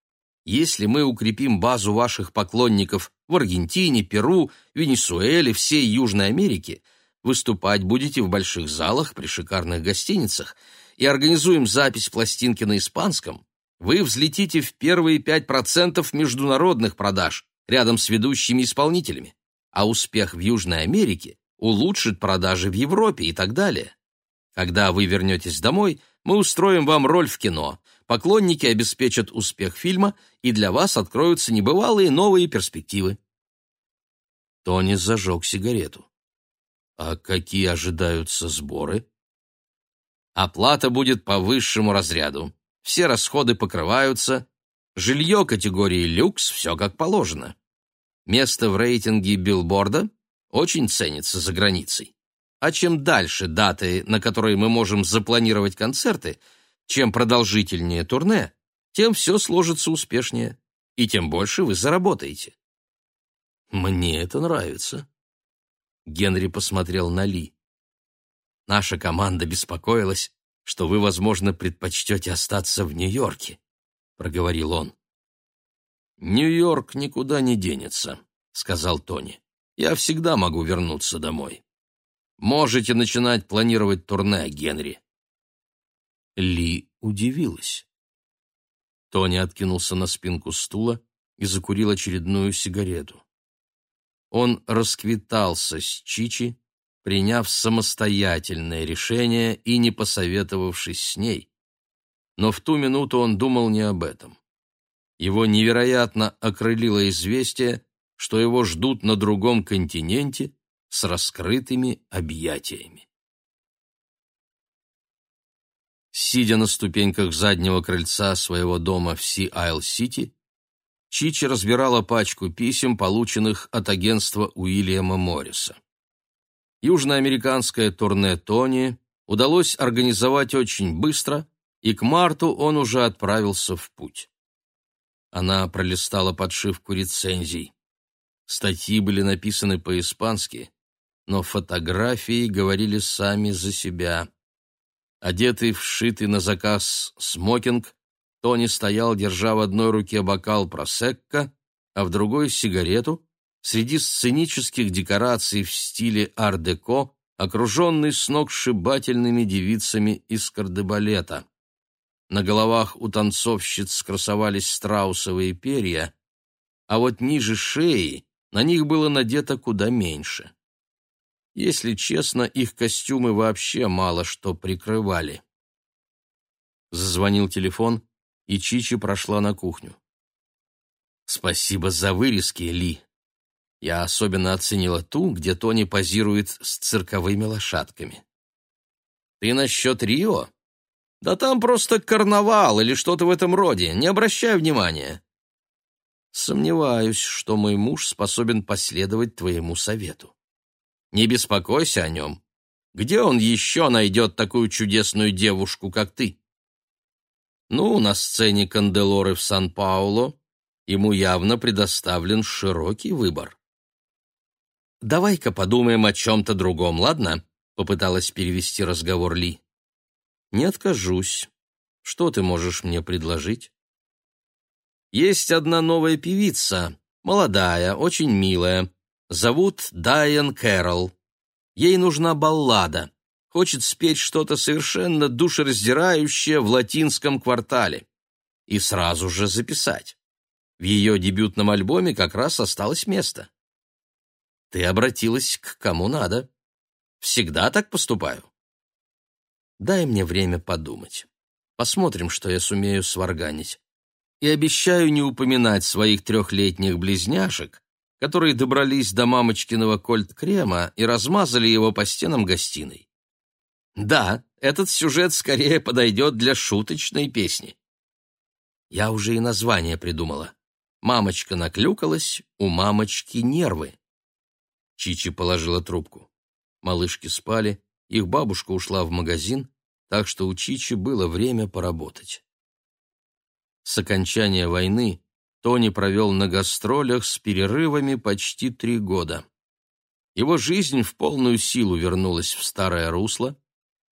Если мы укрепим базу ваших поклонников в Аргентине, Перу, Венесуэле, всей Южной Америке, выступать будете в больших залах при шикарных гостиницах и организуем запись пластинки на испанском, вы взлетите в первые 5% международных продаж рядом с ведущими исполнителями, а успех в Южной Америке улучшит продажи в Европе и так далее. Когда вы вернетесь домой, мы устроим вам роль в кино. Поклонники обеспечат успех фильма, и для вас откроются небывалые новые перспективы. Тони зажег сигарету. А какие ожидаются сборы? Оплата будет по высшему разряду. Все расходы покрываются. Жилье категории люкс, все как положено. Место в рейтинге билборда очень ценится за границей. А чем дальше даты, на которые мы можем запланировать концерты, чем продолжительнее турне, тем все сложится успешнее, и тем больше вы заработаете. Мне это нравится. Генри посмотрел на Ли. Наша команда беспокоилась, что вы, возможно, предпочтете остаться в Нью-Йорке, проговорил он. Нью-Йорк никуда не денется, сказал Тони. Я всегда могу вернуться домой. Можете начинать планировать турне, Генри. Ли удивилась. Тони откинулся на спинку стула и закурил очередную сигарету. Он расквитался с Чичи приняв самостоятельное решение и не посоветовавшись с ней. Но в ту минуту он думал не об этом. Его невероятно окрылило известие, что его ждут на другом континенте с раскрытыми объятиями. Сидя на ступеньках заднего крыльца своего дома в Си-Айл-Сити, Чичи разбирала пачку писем, полученных от агентства Уильяма Морриса. Южноамериканское турне Тони удалось организовать очень быстро, и к марту он уже отправился в путь. Она пролистала подшивку рецензий. Статьи были написаны по-испански, но фотографии говорили сами за себя. Одетый в шитый на заказ смокинг, Тони стоял, держа в одной руке бокал просекко, а в другой — сигарету, среди сценических декораций в стиле ар-деко, окруженный сногсшибательными девицами из кардебалета. На головах у танцовщиц красовались страусовые перья, а вот ниже шеи на них было надето куда меньше. Если честно, их костюмы вообще мало что прикрывали. Зазвонил телефон, и Чичи прошла на кухню. «Спасибо за вырезки, Ли. Я особенно оценила ту, где Тони позирует с цирковыми лошадками». «Ты насчет Рио?» «Да там просто карнавал или что-то в этом роде, не обращай внимания». «Сомневаюсь, что мой муж способен последовать твоему совету. Не беспокойся о нем. Где он еще найдет такую чудесную девушку, как ты?» Ну, на сцене Канделоры в Сан-Пауло ему явно предоставлен широкий выбор. «Давай-ка подумаем о чем-то другом, ладно?» — попыталась перевести разговор Ли. «Не откажусь. Что ты можешь мне предложить?» «Есть одна новая певица, молодая, очень милая. Зовут Дайан Кэрролл. Ей нужна баллада хочет спеть что-то совершенно душераздирающее в латинском квартале и сразу же записать. В ее дебютном альбоме как раз осталось место. Ты обратилась к кому надо. Всегда так поступаю. Дай мне время подумать. Посмотрим, что я сумею сварганить. И обещаю не упоминать своих трехлетних близняшек, которые добрались до мамочкиного кольт-крема и размазали его по стенам гостиной. Да, этот сюжет скорее подойдет для шуточной песни. Я уже и название придумала. Мамочка наклюкалась, у мамочки нервы. Чичи положила трубку. Малышки спали, их бабушка ушла в магазин, так что у Чичи было время поработать. С окончания войны Тони провел на гастролях с перерывами почти три года. Его жизнь в полную силу вернулась в старое русло,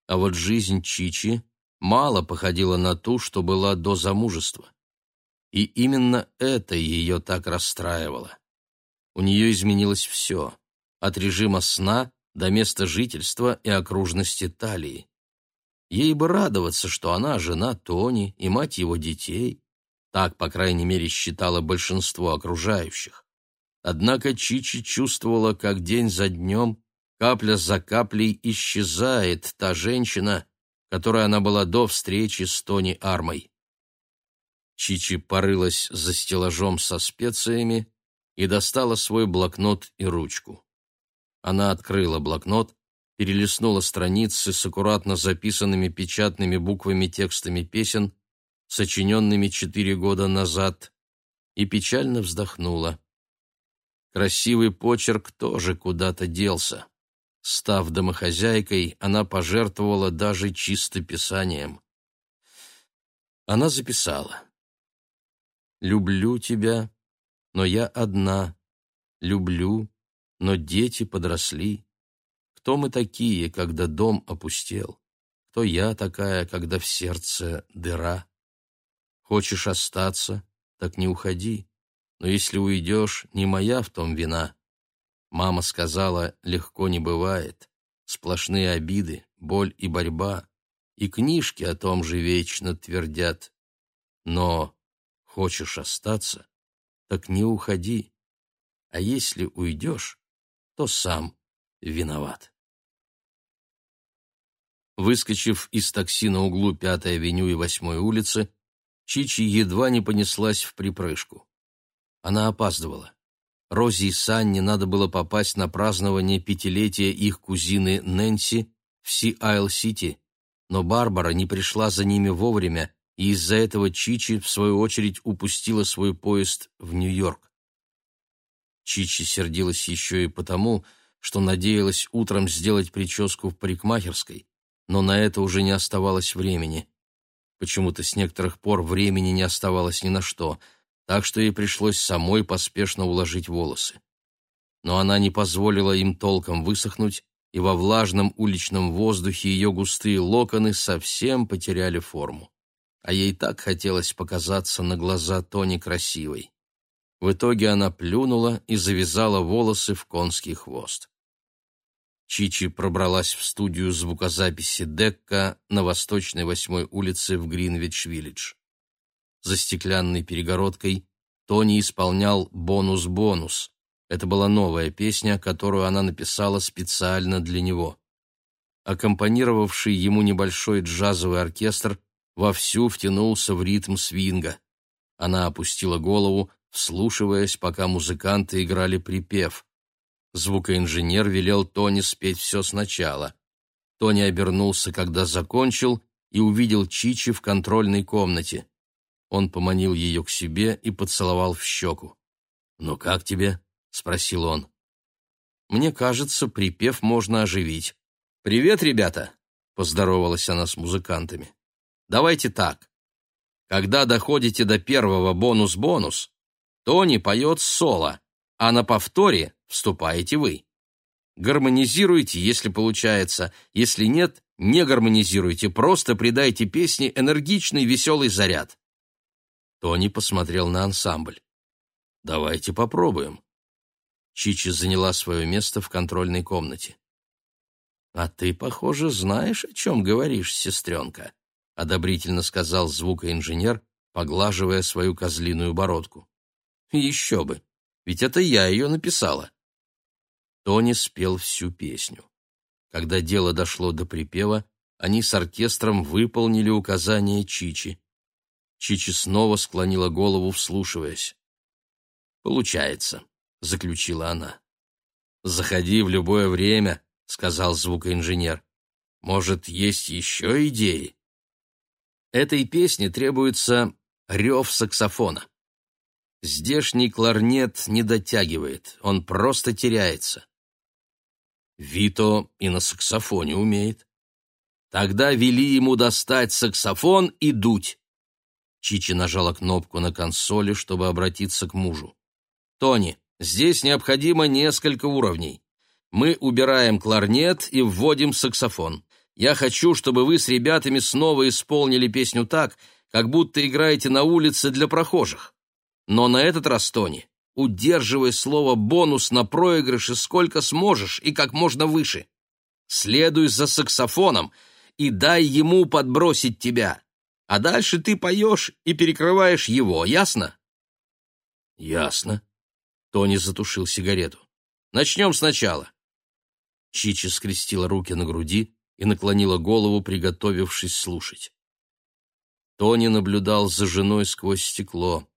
а вот жизнь Чичи мало походила на ту, что была до замужества. И именно это ее так расстраивало. У нее изменилось все, от режима сна до места жительства и окружности талии. Ей бы радоваться, что она жена Тони и мать его детей. Так, по крайней мере, считало большинство окружающих. Однако Чичи чувствовала, как день за днем Капля за каплей исчезает та женщина, которой она была до встречи с Тони Армой. Чичи порылась за стеллажом со специями и достала свой блокнот и ручку. Она открыла блокнот, перелистнула страницы с аккуратно записанными печатными буквами текстами песен, сочиненными четыре года назад, и печально вздохнула. Красивый почерк тоже куда-то делся. Став домохозяйкой, она пожертвовала даже чистописанием. Она записала. «Люблю тебя, но я одна. Люблю, но дети подросли. Кто мы такие, когда дом опустел? Кто я такая, когда в сердце дыра? Хочешь остаться, так не уходи. Но если уйдешь, не моя в том вина. Мама сказала, легко не бывает. Сплошные обиды, боль и борьба. И книжки о том же вечно твердят. Но хочешь остаться, так не уходи. А если уйдешь, то сам виноват. Выскочив из такси на углу Пятой авеню и Восьмой улицы, Чичи едва не понеслась в припрыжку. Она опаздывала. Рози и Санне надо было попасть на празднование пятилетия их кузины Нэнси в Си-Айл-Сити, но Барбара не пришла за ними вовремя, и из-за этого Чичи, в свою очередь, упустила свой поезд в Нью-Йорк. Чичи сердилась еще и потому, что надеялась утром сделать прическу в парикмахерской, но на это уже не оставалось времени. Почему-то с некоторых пор времени не оставалось ни на что — так что ей пришлось самой поспешно уложить волосы. Но она не позволила им толком высохнуть, и во влажном уличном воздухе ее густые локоны совсем потеряли форму. А ей так хотелось показаться на глаза Тони красивой. В итоге она плюнула и завязала волосы в конский хвост. Чичи пробралась в студию звукозаписи Декка на Восточной восьмой улице в Гринвич-Виллидж за стеклянной перегородкой, Тони исполнял «Бонус-бонус». Это была новая песня, которую она написала специально для него. Аккомпанировавший ему небольшой джазовый оркестр вовсю втянулся в ритм свинга. Она опустила голову, вслушиваясь, пока музыканты играли припев. Звукоинженер велел Тони спеть все сначала. Тони обернулся, когда закончил, и увидел Чичи в контрольной комнате. Он поманил ее к себе и поцеловал в щеку. «Ну как тебе?» — спросил он. «Мне кажется, припев можно оживить. Привет, ребята!» — поздоровалась она с музыкантами. «Давайте так. Когда доходите до первого бонус-бонус, Тони поет соло, а на повторе вступаете вы. Гармонизируйте, если получается, если нет, не гармонизируйте, просто придайте песне энергичный веселый заряд. Тони посмотрел на ансамбль. «Давайте попробуем». Чичи заняла свое место в контрольной комнате. «А ты, похоже, знаешь, о чем говоришь, сестренка», — одобрительно сказал звукоинженер, поглаживая свою козлиную бородку. «Еще бы, ведь это я ее написала». Тони спел всю песню. Когда дело дошло до припева, они с оркестром выполнили указания Чичи. Чичи снова склонила голову, вслушиваясь. «Получается», — заключила она. «Заходи в любое время», — сказал звукоинженер. «Может, есть еще идеи?» Этой песне требуется рев саксофона. Здешний кларнет не дотягивает, он просто теряется. Вито и на саксофоне умеет. Тогда вели ему достать саксофон и дуть. Чичи нажала кнопку на консоли, чтобы обратиться к мужу. «Тони, здесь необходимо несколько уровней. Мы убираем кларнет и вводим саксофон. Я хочу, чтобы вы с ребятами снова исполнили песню так, как будто играете на улице для прохожих. Но на этот раз, Тони, удерживай слово «бонус» на проигрыше сколько сможешь и как можно выше. Следуй за саксофоном и дай ему подбросить тебя а дальше ты поешь и перекрываешь его, ясно?» «Ясно». Тони затушил сигарету. «Начнем сначала». Чичи скрестила руки на груди и наклонила голову, приготовившись слушать. Тони наблюдал за женой сквозь стекло.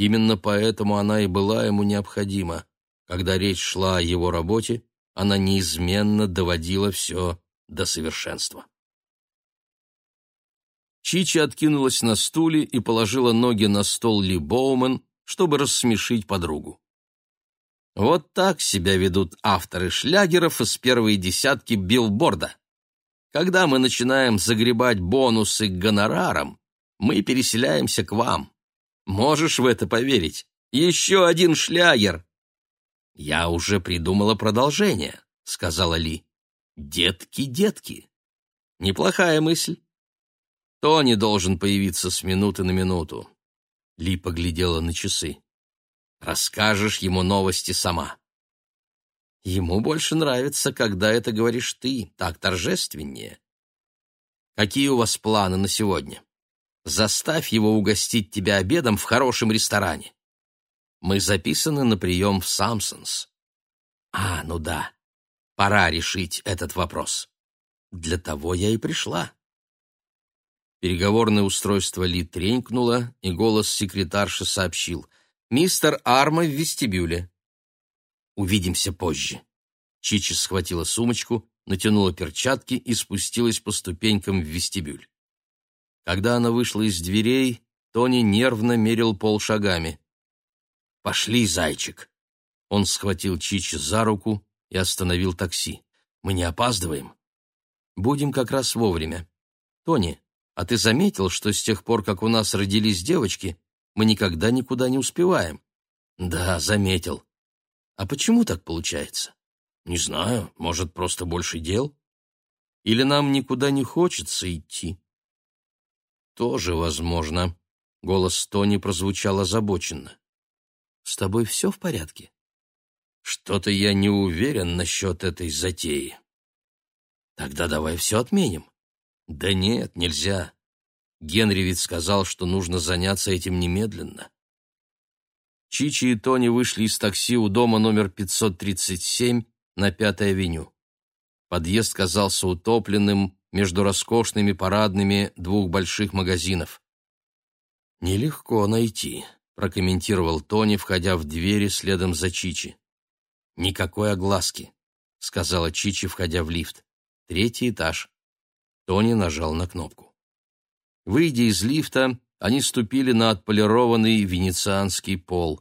Именно поэтому она и была ему необходима. Когда речь шла о его работе, она неизменно доводила все до совершенства. Чичи откинулась на стуле и положила ноги на стол Ли Боуман, чтобы рассмешить подругу. Вот так себя ведут авторы шлягеров из первой десятки билборда. Когда мы начинаем загребать бонусы к гонорарам, мы переселяемся к вам. Можешь в это поверить? Еще один шлягер. Я уже придумала продолжение, сказала Ли. Детки, детки. Неплохая мысль. Тони должен появиться с минуты на минуту. Ли поглядела на часы. Расскажешь ему новости сама. Ему больше нравится, когда это говоришь ты, так торжественнее. Какие у вас планы на сегодня? Заставь его угостить тебя обедом в хорошем ресторане. Мы записаны на прием в Самсонс. А, ну да, пора решить этот вопрос. Для того я и пришла. Переговорное устройство Ли тренькнуло, и голос секретарши сообщил. «Мистер Арма в вестибюле». «Увидимся позже». Чичи схватила сумочку, натянула перчатки и спустилась по ступенькам в вестибюль. Когда она вышла из дверей, Тони нервно мерил полшагами. «Пошли, зайчик!» Он схватил Чичи за руку и остановил такси. «Мы не опаздываем?» «Будем как раз вовремя. Тони, а ты заметил, что с тех пор, как у нас родились девочки, мы никогда никуда не успеваем?» «Да, заметил. А почему так получается?» «Не знаю, может, просто больше дел?» «Или нам никуда не хочется идти?» «Тоже возможно», — голос Тони прозвучал озабоченно. «С тобой все в порядке?» «Что-то я не уверен насчет этой затеи». «Тогда давай все отменим». «Да нет, нельзя. Генри ведь сказал, что нужно заняться этим немедленно». Чичи и Тони вышли из такси у дома номер 537 на Пятой авеню. Подъезд казался утопленным между роскошными парадными двух больших магазинов. «Нелегко найти», — прокомментировал Тони, входя в двери следом за Чичи. «Никакой огласки», — сказала Чичи, входя в лифт. «Третий этаж». Тони нажал на кнопку. Выйдя из лифта, они ступили на отполированный венецианский пол.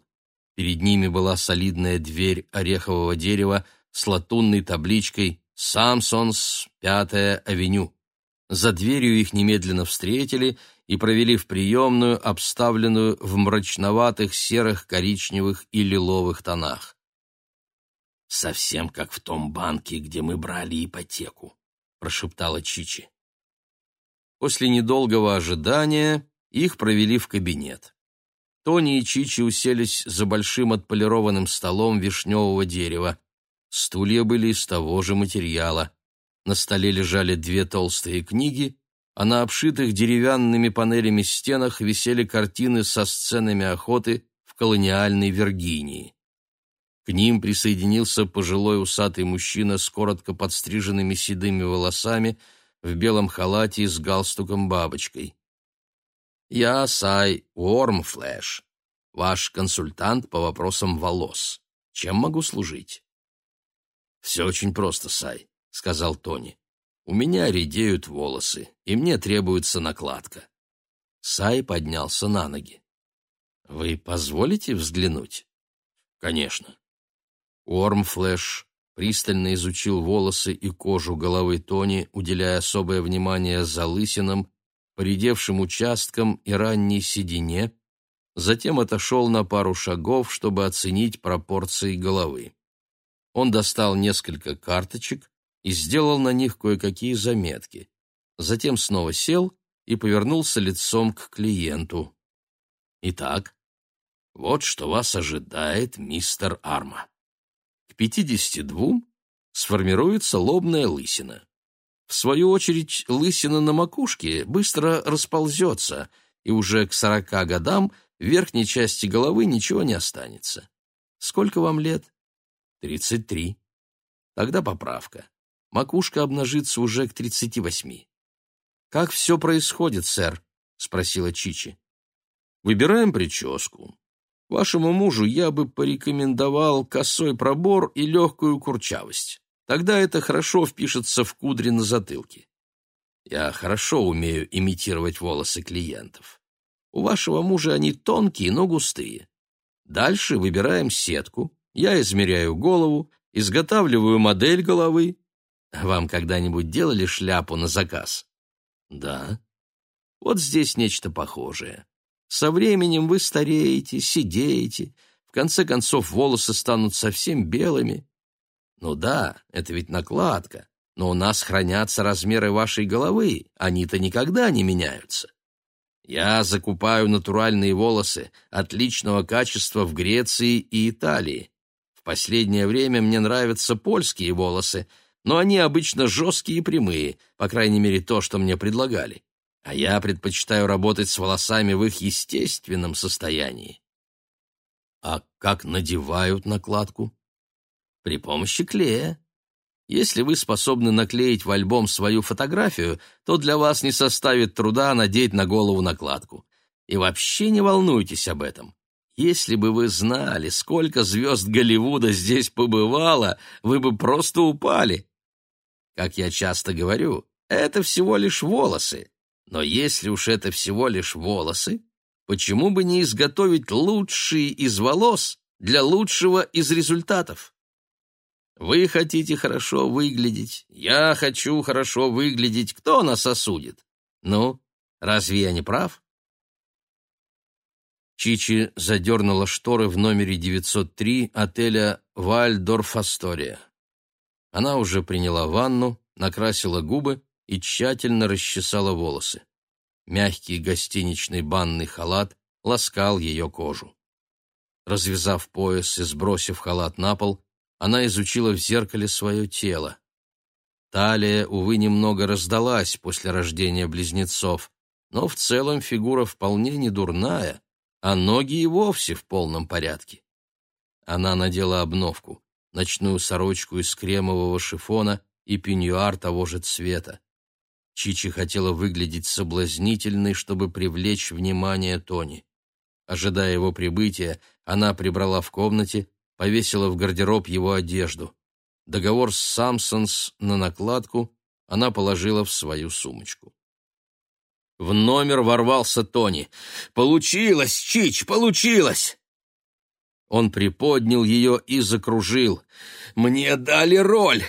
Перед ними была солидная дверь орехового дерева с латунной табличкой «Самсонс, Пятая авеню». За дверью их немедленно встретили и провели в приемную, обставленную в мрачноватых серых, коричневых и лиловых тонах. «Совсем как в том банке, где мы брали ипотеку», — прошептала Чичи. После недолгого ожидания их провели в кабинет. Тони и Чичи уселись за большим отполированным столом вишневого дерева. Стулья были из того же материала. На столе лежали две толстые книги, а на обшитых деревянными панелями стенах висели картины со сценами охоты в колониальной Виргинии. К ним присоединился пожилой усатый мужчина с коротко подстриженными седыми волосами – в белом халате с галстуком-бабочкой. «Я Сай Уормфлэш, ваш консультант по вопросам волос. Чем могу служить?» «Все очень просто, Сай», — сказал Тони. «У меня редеют волосы, и мне требуется накладка». Сай поднялся на ноги. «Вы позволите взглянуть?» «Конечно». Уормфлэш пристально изучил волосы и кожу головы Тони, уделяя особое внимание залысинам, поредевшим участкам и ранней седине, затем отошел на пару шагов, чтобы оценить пропорции головы. Он достал несколько карточек и сделал на них кое-какие заметки. Затем снова сел и повернулся лицом к клиенту. «Итак, вот что вас ожидает, мистер Арма. 52 сформируется лобная лысина. В свою очередь, лысина на макушке быстро расползется, и уже к 40 годам в верхней части головы ничего не останется. Сколько вам лет? 33. Тогда поправка. Макушка обнажится уже к 38. Как все происходит, сэр? спросила Чичи. Выбираем прическу. Вашему мужу я бы порекомендовал косой пробор и легкую курчавость. Тогда это хорошо впишется в кудри на затылке. Я хорошо умею имитировать волосы клиентов. У вашего мужа они тонкие, но густые. Дальше выбираем сетку, я измеряю голову, изготавливаю модель головы. Вам когда-нибудь делали шляпу на заказ? Да. Вот здесь нечто похожее. Со временем вы стареете, сидеете, в конце концов волосы станут совсем белыми. Ну да, это ведь накладка, но у нас хранятся размеры вашей головы, они-то никогда не меняются. Я закупаю натуральные волосы отличного качества в Греции и Италии. Последнее время мне нравятся польские волосы, но они обычно жесткие и прямые, по крайней мере, то, что мне предлагали а я предпочитаю работать с волосами в их естественном состоянии. А как надевают накладку? При помощи клея. Если вы способны наклеить в альбом свою фотографию, то для вас не составит труда надеть на голову накладку. И вообще не волнуйтесь об этом. Если бы вы знали, сколько звезд Голливуда здесь побывало, вы бы просто упали. Как я часто говорю, это всего лишь волосы. Но если уж это всего лишь волосы, почему бы не изготовить лучшие из волос для лучшего из результатов? Вы хотите хорошо выглядеть, я хочу хорошо выглядеть. Кто нас осудит? Ну, разве я не прав? Чичи задернула шторы в номере 903 отеля «Вальдорф Астория». Она уже приняла ванну, накрасила губы и тщательно расчесала волосы. Мягкий гостиничный банный халат ласкал ее кожу. Развязав пояс и сбросив халат на пол, она изучила в зеркале свое тело. Талия, увы, немного раздалась после рождения близнецов, но в целом фигура вполне не дурная, а ноги и вовсе в полном порядке. Она надела обновку, ночную сорочку из кремового шифона и пеньюар того же цвета. Чичи хотела выглядеть соблазнительной, чтобы привлечь внимание Тони. Ожидая его прибытия, она прибрала в комнате, повесила в гардероб его одежду. Договор с Самсонс на накладку она положила в свою сумочку. В номер ворвался Тони. «Получилось, Чич, получилось!» Он приподнял ее и закружил. «Мне дали роль!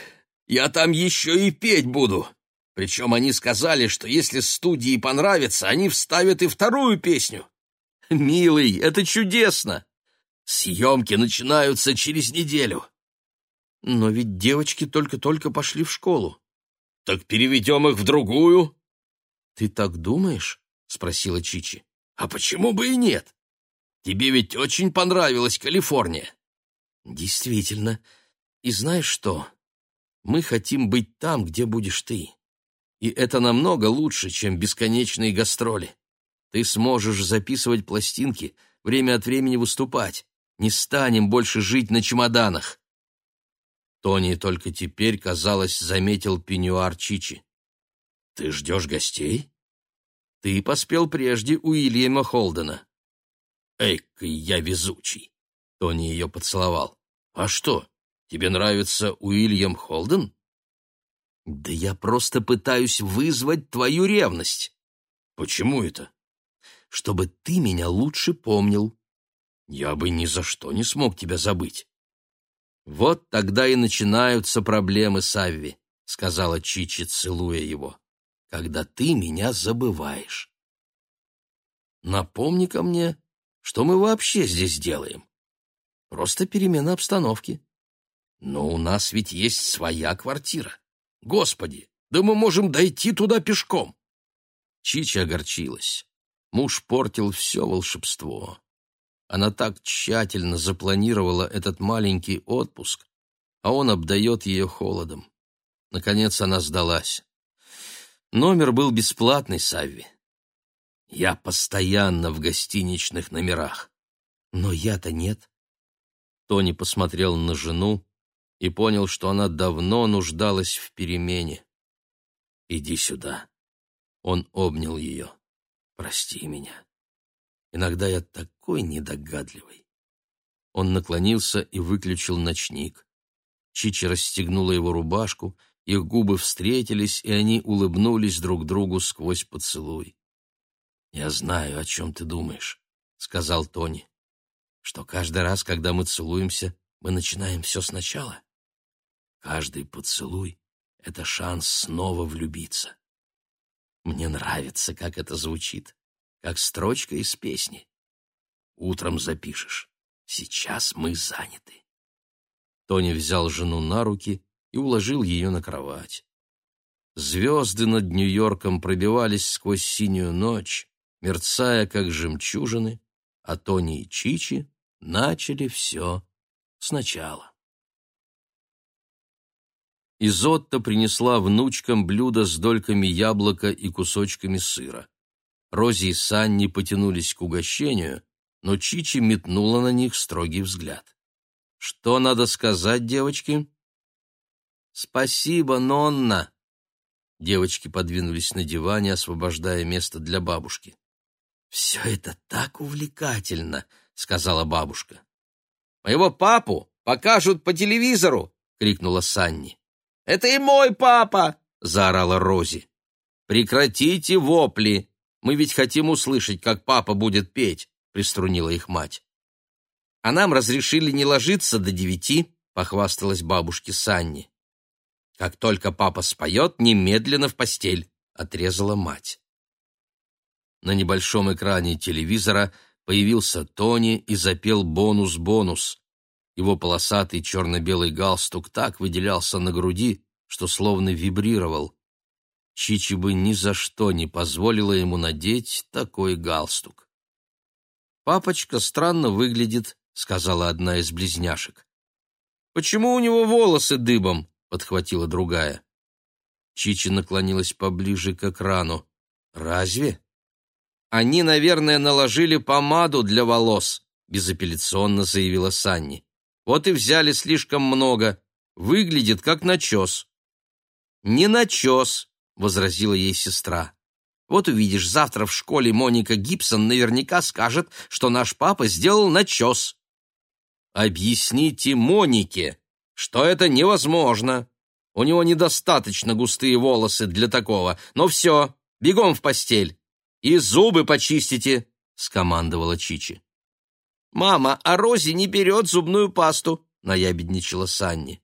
Я там еще и петь буду!» Причем они сказали, что если студии понравится, они вставят и вторую песню. «Милый, это чудесно!» Съемки начинаются через неделю. Но ведь девочки только-только пошли в школу. Так переведем их в другую. Ты так думаешь? Спросила Чичи. А почему бы и нет? Тебе ведь очень понравилась Калифорния. Действительно. И знаешь что? Мы хотим быть там, где будешь ты. И это намного лучше, чем бесконечные гастроли. Ты сможешь записывать пластинки, время от времени выступать не станем больше жить на чемоданах. Тони только теперь, казалось, заметил пеньюар Чичи. «Ты ждешь гостей?» «Ты поспел прежде Уильяма Холдена». «Эй, я везучий!» Тони ее поцеловал. «А что, тебе нравится Уильям Холден?» «Да я просто пытаюсь вызвать твою ревность». «Почему это?» «Чтобы ты меня лучше помнил», я бы ни за что не смог тебя забыть. Вот тогда и начинаются проблемы, Савви, сказала Чичи, целуя его. Когда ты меня забываешь. Напомни-ка мне, что мы вообще здесь делаем. Просто перемена обстановки. Но у нас ведь есть своя квартира. Господи, да мы можем дойти туда пешком. Чичи огорчилась. Муж портил все волшебство. Она так тщательно запланировала этот маленький отпуск, а он обдает ее холодом. Наконец она сдалась. Номер был бесплатный, Савви. Я постоянно в гостиничных номерах. Но я-то нет. Тони посмотрел на жену и понял, что она давно нуждалась в перемене. «Иди сюда». Он обнял ее. «Прости меня». Иногда я такой недогадливый. Он наклонился и выключил ночник. Чичи расстегнула его рубашку, их губы встретились, и они улыбнулись друг другу сквозь поцелуй. «Я знаю, о чем ты думаешь», — сказал Тони. «Что каждый раз, когда мы целуемся, мы начинаем все сначала. Каждый поцелуй — это шанс снова влюбиться. Мне нравится, как это звучит как строчка из песни. Утром запишешь. Сейчас мы заняты. Тони взял жену на руки и уложил ее на кровать. Звезды над Нью-Йорком пробивались сквозь синюю ночь, мерцая, как жемчужины, а Тони и Чичи начали все сначала. Изотта принесла внучкам блюдо с дольками яблока и кусочками сыра. Рози и Санни потянулись к угощению, но Чичи метнула на них строгий взгляд. «Что надо сказать, девочки?» Спасибо, Нонна. Девочки подвинулись на диване, освобождая место для бабушки. «Все это так увлекательно», — сказала бабушка. «Моего папу покажут по телевизору!» — крикнула Санни. «Это и мой папа!» — заорала Рози. «Прекратите вопли! Мы ведь хотим услышать, как папа будет петь!» — приструнила их мать. «А нам разрешили не ложиться до девяти», — похвасталась бабушке Санни. «Как только папа споет, немедленно в постель», — отрезала мать. На небольшом экране телевизора появился Тони и запел «Бонус-бонус». Его полосатый черно-белый галстук так выделялся на груди, что словно вибрировал. Чичи бы ни за что не позволила ему надеть такой галстук. «Папочка странно выглядит», — сказала одна из близняшек. «Почему у него волосы дыбом?» Подхватила другая. Чичи наклонилась поближе к экрану. Разве? Они, наверное, наложили помаду для волос, безапелляционно заявила Санни. Вот и взяли слишком много. Выглядит как начес. Не начес, возразила ей сестра. Вот увидишь, завтра в школе Моника Гибсон наверняка скажет, что наш папа сделал начес. Объясните Монике, что это невозможно. У него недостаточно густые волосы для такого. Но все, бегом в постель. И зубы почистите, — скомандовала Чичи. «Мама, а Рози не берет зубную пасту», — наябедничала Санни.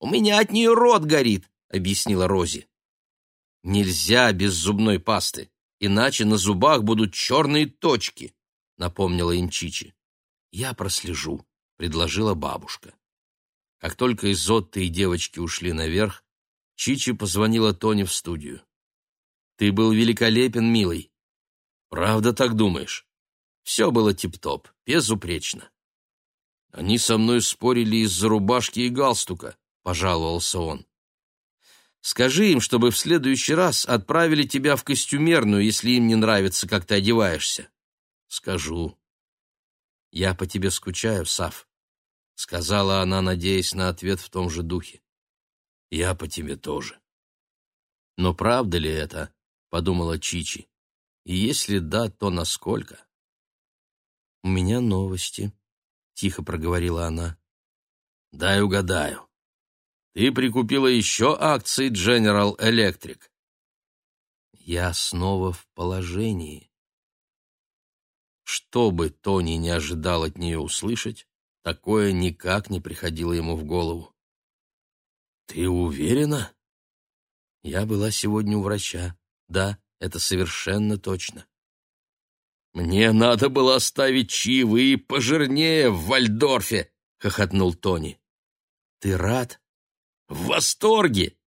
«У меня от нее рот горит», — объяснила Рози. «Нельзя без зубной пасты, иначе на зубах будут черные точки», — напомнила им Чичи. «Я прослежу», — предложила бабушка. Как только Изотта и девочки ушли наверх, Чичи позвонила Тони в студию. «Ты был великолепен, милый». «Правда так думаешь?» Все было тип-топ, безупречно. «Они со мной спорили из-за рубашки и галстука», — пожаловался он. «Скажи им, чтобы в следующий раз отправили тебя в костюмерную, если им не нравится, как ты одеваешься». «Скажу». «Я по тебе скучаю, Сав. — сказала она, надеясь на ответ в том же духе. «Я по тебе тоже». «Но правда ли это?» — подумала Чичи. «И если да, то насколько?» «У меня новости», — тихо проговорила она. «Дай угадаю. Ты прикупила еще акции General Electric?» «Я снова в положении». Что бы Тони не ожидал от нее услышать, Такое никак не приходило ему в голову. «Ты уверена?» «Я была сегодня у врача. Да, это совершенно точно». «Мне надо было оставить чаевые пожирнее в Вальдорфе!» — хохотнул Тони. «Ты рад?» «В восторге!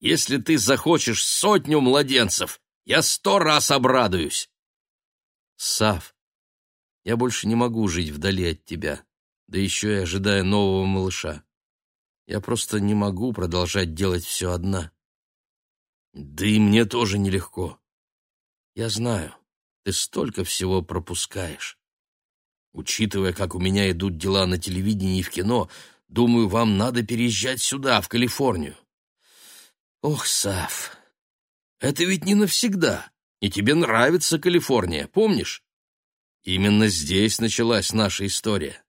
Если ты захочешь сотню младенцев, я сто раз обрадуюсь!» «Сав, я больше не могу жить вдали от тебя да еще и ожидая нового малыша. Я просто не могу продолжать делать все одна. Да и мне тоже нелегко. Я знаю, ты столько всего пропускаешь. Учитывая, как у меня идут дела на телевидении и в кино, думаю, вам надо переезжать сюда, в Калифорнию. Ох, Сав, это ведь не навсегда, и тебе нравится Калифорния, помнишь? Именно здесь началась наша история.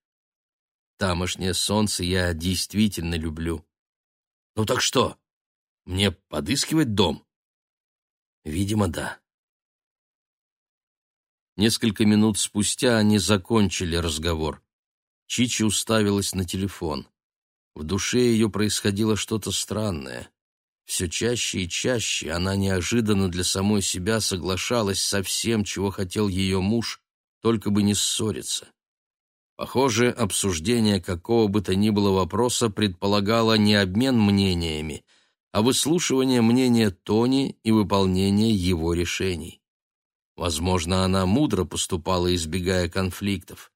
Тамошнее солнце я действительно люблю. Ну так что, мне подыскивать дом? Видимо, да. Несколько минут спустя они закончили разговор. Чичи уставилась на телефон. В душе ее происходило что-то странное. Все чаще и чаще она неожиданно для самой себя соглашалась со всем, чего хотел ее муж, только бы не ссориться. Похоже, обсуждение какого бы то ни было вопроса предполагало не обмен мнениями, а выслушивание мнения Тони и выполнение его решений. Возможно, она мудро поступала, избегая конфликтов.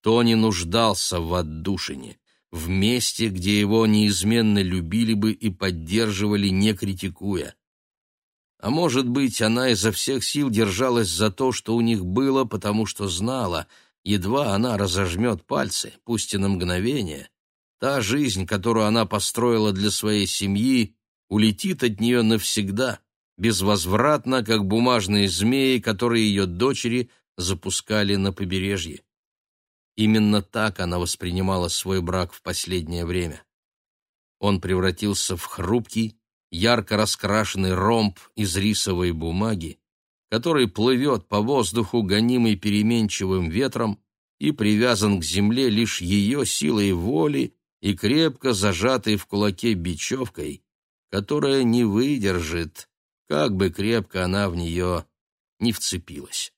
Тони нуждался в отдушине, в месте, где его неизменно любили бы и поддерживали, не критикуя. А может быть, она изо всех сил держалась за то, что у них было, потому что знала — Едва она разожмет пальцы, пусть и на мгновение, Та жизнь, которую она построила для своей семьи, улетит от нее навсегда, безвозвратно, как бумажные змеи, которые ее дочери запускали на побережье. Именно так она воспринимала свой брак в последнее время. Он превратился в хрупкий, ярко раскрашенный ромб из рисовой бумаги, который плывет по воздуху, гонимый переменчивым ветром, и привязан к земле лишь ее силой воли и крепко зажатой в кулаке бечевкой, которая не выдержит, как бы крепко она в нее не вцепилась.